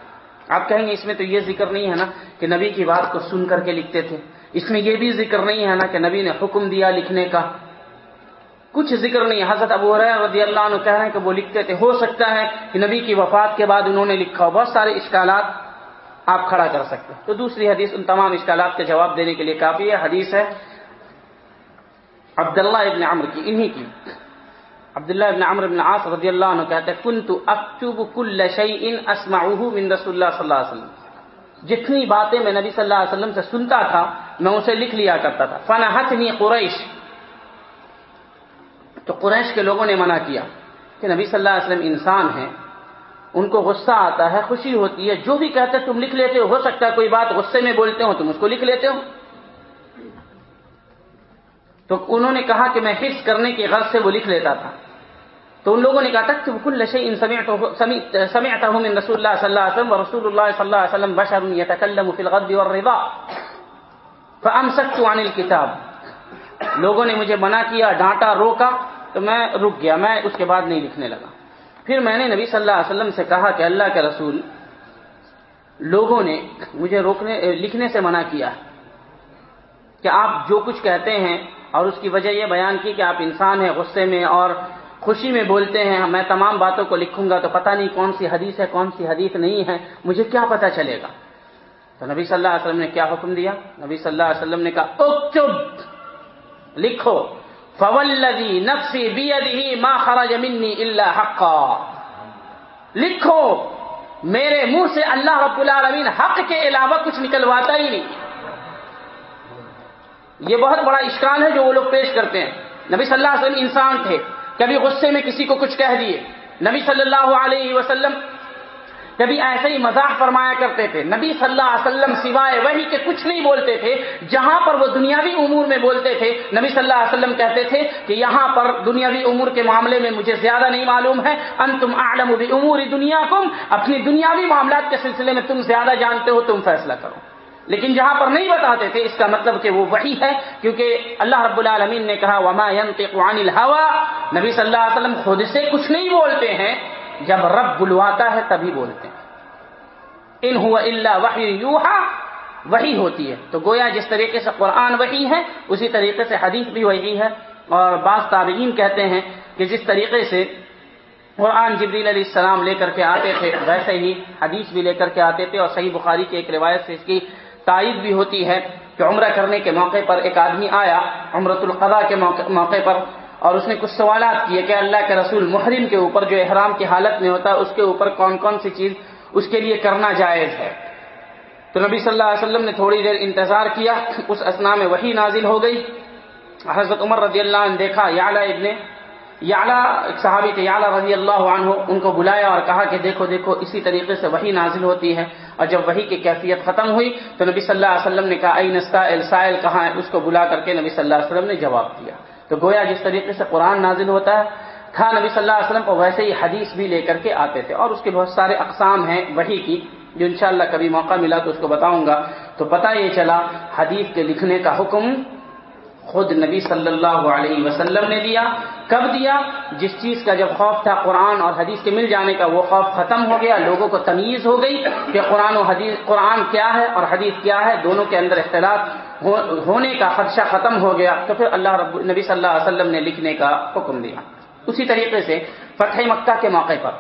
آپ کہیں گے اس میں تو یہ ذکر نہیں ہے نا کہ نبی کی بات کو سن کر کے لکھتے تھے۔ اس میں یہ بھی ذکر نہیں ہے نا کہ نبی نے حکم دیا لکھنے کا۔ کچھ ذکر نہیں حضرت ابو رضی اللہ عنہ کہہ رہے ہیں کہ وہ لکھتے تھے۔ ہو سکتا ہے کہ نبی کی وفات کے بعد انہوں نے لکھا ہو۔ بہت سارے اشکالات آپ کھڑا کر سکتے تو دوسری حدیث، ان تمام اشکالات کے جواب دینے کے لیے کافی ہے۔ حدیث ہے عبداللہ ابن عمر کی، انہی کی۔ عبداللہ ابن عمر ابن عاص رضی اللہ عنہ کہتے ہیں کنت اکتب کل شیء اسمعه من رسول اللہ صلی اللہ علیہ وسلم. جتنی باتیں میں نبی صلی اللہ علیہ وسلم سے سنتا تھا، میں اسے لکھ لیا کرتا تھا۔ فنحتنی قریش تو قریش کے لوگوں نے منع کیا کہ نبی صلی اللہ علیہ وسلم انسان ہیں، ان کو غصہ آتا ہے، خوشی ہوتی ہے، جو بھی کہتے تم لکھ لیتے ہو ہو سکتا ہے کوئی بات غصے میں بولتے ہو تم اس کو لکھ لیتے ہو۔ تو انہوں نے کہا کہ میں حفظ کرنے کی غرض سے وہ لکھ لیتا تھا۔ تو ان لوگوں نے کہا تک کہ کل شيء سمعته سمعته من رسول الله صلى الله عليه وسلم ورسول الله صلى الله عليه وسلم بشر يتكلم في الغد والرضا فامسكت عن الكتاب لوگوں نے مجھے منع کیا، ڈانٹا، روکا، تو میں رک گیا، میں اس کے بعد نہیں لکھنے لگا. پھر میں نے نبی صلی اللہ علیہ وسلم سے کہا کہ اللہ کے رسول، لوگوں نے مجھے روکنے لکھنے سے منع کیا کہ آپ جو کچھ کہتے ہیں اور اس کی وجہ یہ بیان کی کہ آپ انسان ہیں غصے میں اور خوشی میں بولتے ہیں، میں تمام باتوں کو لکھوں گا تو پتہ نہیں کون سی حدیث ہے، کون سی حدیث نہیں ہے، مجھے کیا پتا چلے گا؟ تو نبی صلی اللہ علیہ وسلم نے کیا حکم دیا؟ نبی صلی اللہ علیہ وسلم نے کہا، اکتب، لکھو فولدی نفسی بیدہی ما خرج منی الا حقا۔ لکھو، میرے منہ سے اللہ رب العالمین حق کے علاوہ کچھ نکلواتا ہی نہیں۔ یہ بہت بڑا اشکال ہے جو وہ لوگ پیش کرتے ہیں۔ نبی صلی اللہ علیہ وسلم انسان تھے۔ کبھی غصے میں کسی کو کچھ کہہ دیے۔ نبی صلی اللہ علیہ وسلم کبھی ایسے ہی مزاح فرمایا کرتے تھے۔ نبی صلی اللہ علیہ وسلم سوائے وہی کہ کچھ نہیں بولتے تھے، جہاں پر وہ دنیاوی امور میں بولتے تھے، نبی صلی اللہ علیہ وسلم کہتے تھے کہ یہاں پر دنیاوی امور کے معاملے میں مجھے زیادہ نہیں معلوم ہے۔ ان تم عالم امور دنیا کم اپنی دنیاوی معاملات کے سلسلے میں تم زیادہ جانتے ہو، تم فیصلہ کرو۔ لیکن جہاں پر نہیں بتاتے تھے، اس کا مطلب کہ وہ وہی ہے، کیونکہ اللہ رب العالمین نے کہا، وما ينطق عن نبی صلی اللہ علیہ وسلم خود سے کچھ نہیں بولتے ہیں، جب رب بلواتا ہے تبھی بولتے ہیں۔ ان ہوا اللہ وحی یوحا وہی ہوتی ہے۔ تو گویا جس طریقے سے قرآن وہی ہے، اسی طریقے سے حدیث بھی وہی ہے۔ اور بعض تابعین کہتے ہیں کہ جس طریقے سے قرآن جبریل علیہ السلام لے کر کے آتے تھے، ویسے ہی حدیث بھی لے کر کے آتے تھے۔ اور صحیح بخاری کی ایک روایت سے اس کی تائید بھی ہوتی ہے کہ عمرہ کرنے کے موقع پر ایک آدمی آیا عمرت القضاء کے موقع پر اور اس نے کچھ سوالات کیے کہ اللہ کے رسول محرم کے اوپر جو احرام کی حالت میں ہوتا ہے، اس کے اوپر کون کون سی چیز اس کے لیے کرنا جائز ہے؟ تو نبی صلی اللہ علیہ وسلم نے تھوڑی دیر انتظار کیا، اس اسنا میں وہی نازل ہو گئی۔ حضرت عمر رضی اللہ نے دیکھا یالا ابن یالا صحابی تھے یالا رضی اللہ عنہ، ان کو بلایا اور کہا کہ دیکھو دیکھو، اسی طریقے سے وہی نازل ہوتی ہے اور جب وہی کی کیفیت ختم ہوئی تو نبی صلی اللہ علیہ وسلم نے کہا ائی نستا السائل کہاں ہے؟ اس کو بلا کر کے نبی صلی اللہ علیہ وسلم نے جواب دیا۔ تو گویا جس طریقے سے قرآن نازل ہوتا ہے، تھا نبی صلی اللہ علیہ وسلم کو ویسے ہی حدیث بھی لے کر کے آتے تھے۔ اور اس کے بہت سارے اقسام ہیں وہی کی، جو انشاءاللہ کبھی موقع ملا تو اس کو بتاؤں گا۔ تو پتہ یہ چلا، حدیث کے لکھنے کا حکم خود نبی صلی اللہ علیہ وسلم نے دیا، کب دیا؟ جس چیز کا جب خوف تھا قرآن اور حدیث کے مل جانے کا، وہ خوف ختم ہو گیا، لوگوں کو تمیز ہو گئی کہ قرآن و حدیث، قرآن کیا ہے اور حدیث کیا ہے؟ دونوں کے اندر اختلاف ہونے کا خدشہ ختم ہو گیا۔ تو پھر اللہ رب، نبی صلی اللہ علیہ وسلم نے لکھنے کا حکم دیا۔ اسی طریقے سے فتح مکہ کے موقع پر،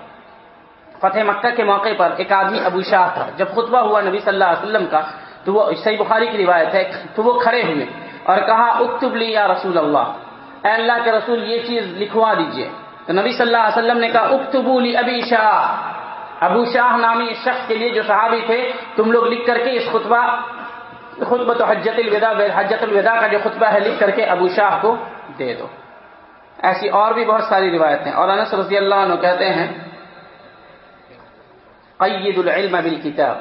فتح مکہ کے موقع پر ایک آدمی ابو شاہ تھا۔ جب خطبہ ہوا نبی صلی اللہ علیہ وسلم کا، تو وہ، صحیح بخاری کی روایت ہے، تو وہ کھڑے ہوئے۔ اور کہا، اکتب لی یا رسول اللہ۔ اے اللہ کے رسول، یہ چیز لکھوا دیجیے۔ تو نبی صلی اللہ علیہ وسلم نے کہا، اکتبو لی ابی شاہ۔ ابو شاہ نامی اس شخص کے لیے جو صحابی تھے، تم لوگ لکھ کر کے اس خطبہ خطبہ تو حجت الوداع حجت الوداع کا جو خطبہ ہے، لکھ کر کے ابو شاہ کو دے دو۔ ایسی اور بھی بہت ساری روایتیں۔ اور انس رضی اللہ عنہ کہتے ہیں، قید العلم بالکتاب۔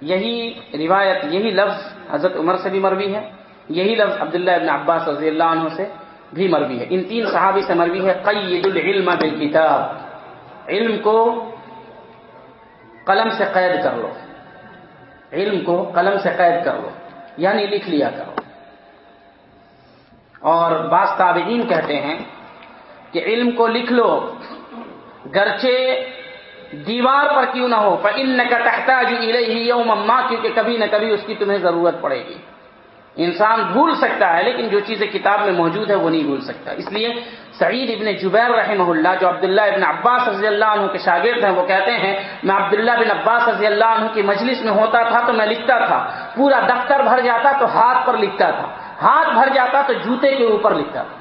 یہی روایت، یہی لفظ حضرت عمر سے بھی مروی ہے۔ یہی لفظ عبداللہ ابن عباس رضی اللہ عنہ سے بھی مروی ہے۔ ان تین صحابی سے مروی ہے، قید العلم بالکتاب۔ علم کو قلم سے قید کر لو۔ علم کو قلم سے قید کر لو۔ یعنی لکھ لیا کرو۔ اور بعض تابعین کہتے ہیں کہ علم کو لکھ لو۔ گرچہ دیوار پر کیوں نہ ہو پر ان کا تحتا یوم مما کیونکہ کبھی نہ کبھی اس کی تمہیں ضرورت پڑے گی۔ انسان بھول سکتا ہے، لیکن جو چیزیں کتاب میں موجود ہے وہ نہیں بھول سکتا۔ اس لیے سعید ابن جبیر رحمہ اللہ، جو عبداللہ ابن عباس رضی اللہ عنہ کے شاگرد ہیں، وہ کہتے ہیں، میں عبداللہ بن عباس رضی اللہ عنہ کی مجلس میں ہوتا تھا تو میں لکھتا تھا۔ پورا دفتر بھر جاتا تو ہاتھ پر لکھتا تھا۔ ہاتھ بھر جاتا تو جوتے کے اوپر لکھتا تھا۔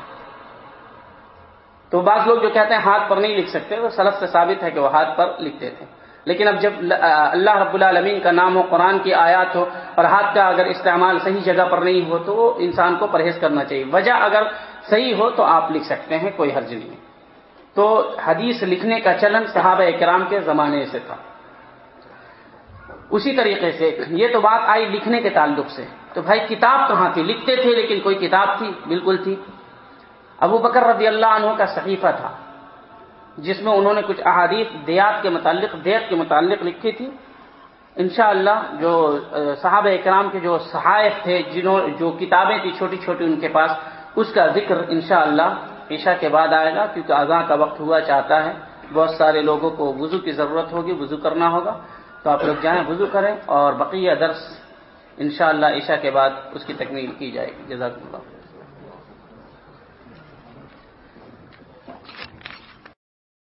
تو بعض لوگ جو کہتے ہیں، ہاتھ پر نہیں لکھ سکتے، وہ سلف سے ثابت ہے کہ وہ ہاتھ پر لکھتے تھے۔ لیکن اب جب اللہ رب العالمین کا نام ہو قرآن کی آیات ہو اور ہاتھ کا اگر استعمال صحیح جگہ پر نہیں ہو تو وہ انسان کو پرہیز کرنا چاہیے۔ وجہ اگر صحیح ہو تو آپ لکھ سکتے ہیں، کوئی حرج نہیں تو حدیث لکھنے کا چلن صحابہ اکرام کے زمانے سے تھا۔ اسی طریقے سے یہ تو بات آئی لکھنے کے تعلق سے۔ تو بھائی کتاب کہاں تھی؟ لکھتے تھے لیکن کوئی کتاب تھی؟ بالکل تھی۔ ابو بکر رضی اللہ عنہ کا صحیفہ تھا۔ جس میں انہوں نے کچھ احادیث دیات کے متعلق، دیت کے متعلق لکھی تھی۔ انشاءاللہ جو صحابہ اکرام کے جو صحائف تھے، جنہوں، جو کتابیں تھیں چھوٹی چھوٹی ان کے پاس، اس کا ذکر انشاءاللہ اللہ عشاء کے بعد آئے گا، کیونکہ اذاں کا وقت ہوا چاہتا ہے۔ بہت سارے لوگوں کو وضو کی ضرورت ہوگی، وضو کرنا ہوگا۔ تو آپ لوگ جائیں، وضو کریں اور بقیہ درس انشاءاللہ عشاء کے بعد اس کی تکمیل کی جائے گی۔ جزاک اللہ۔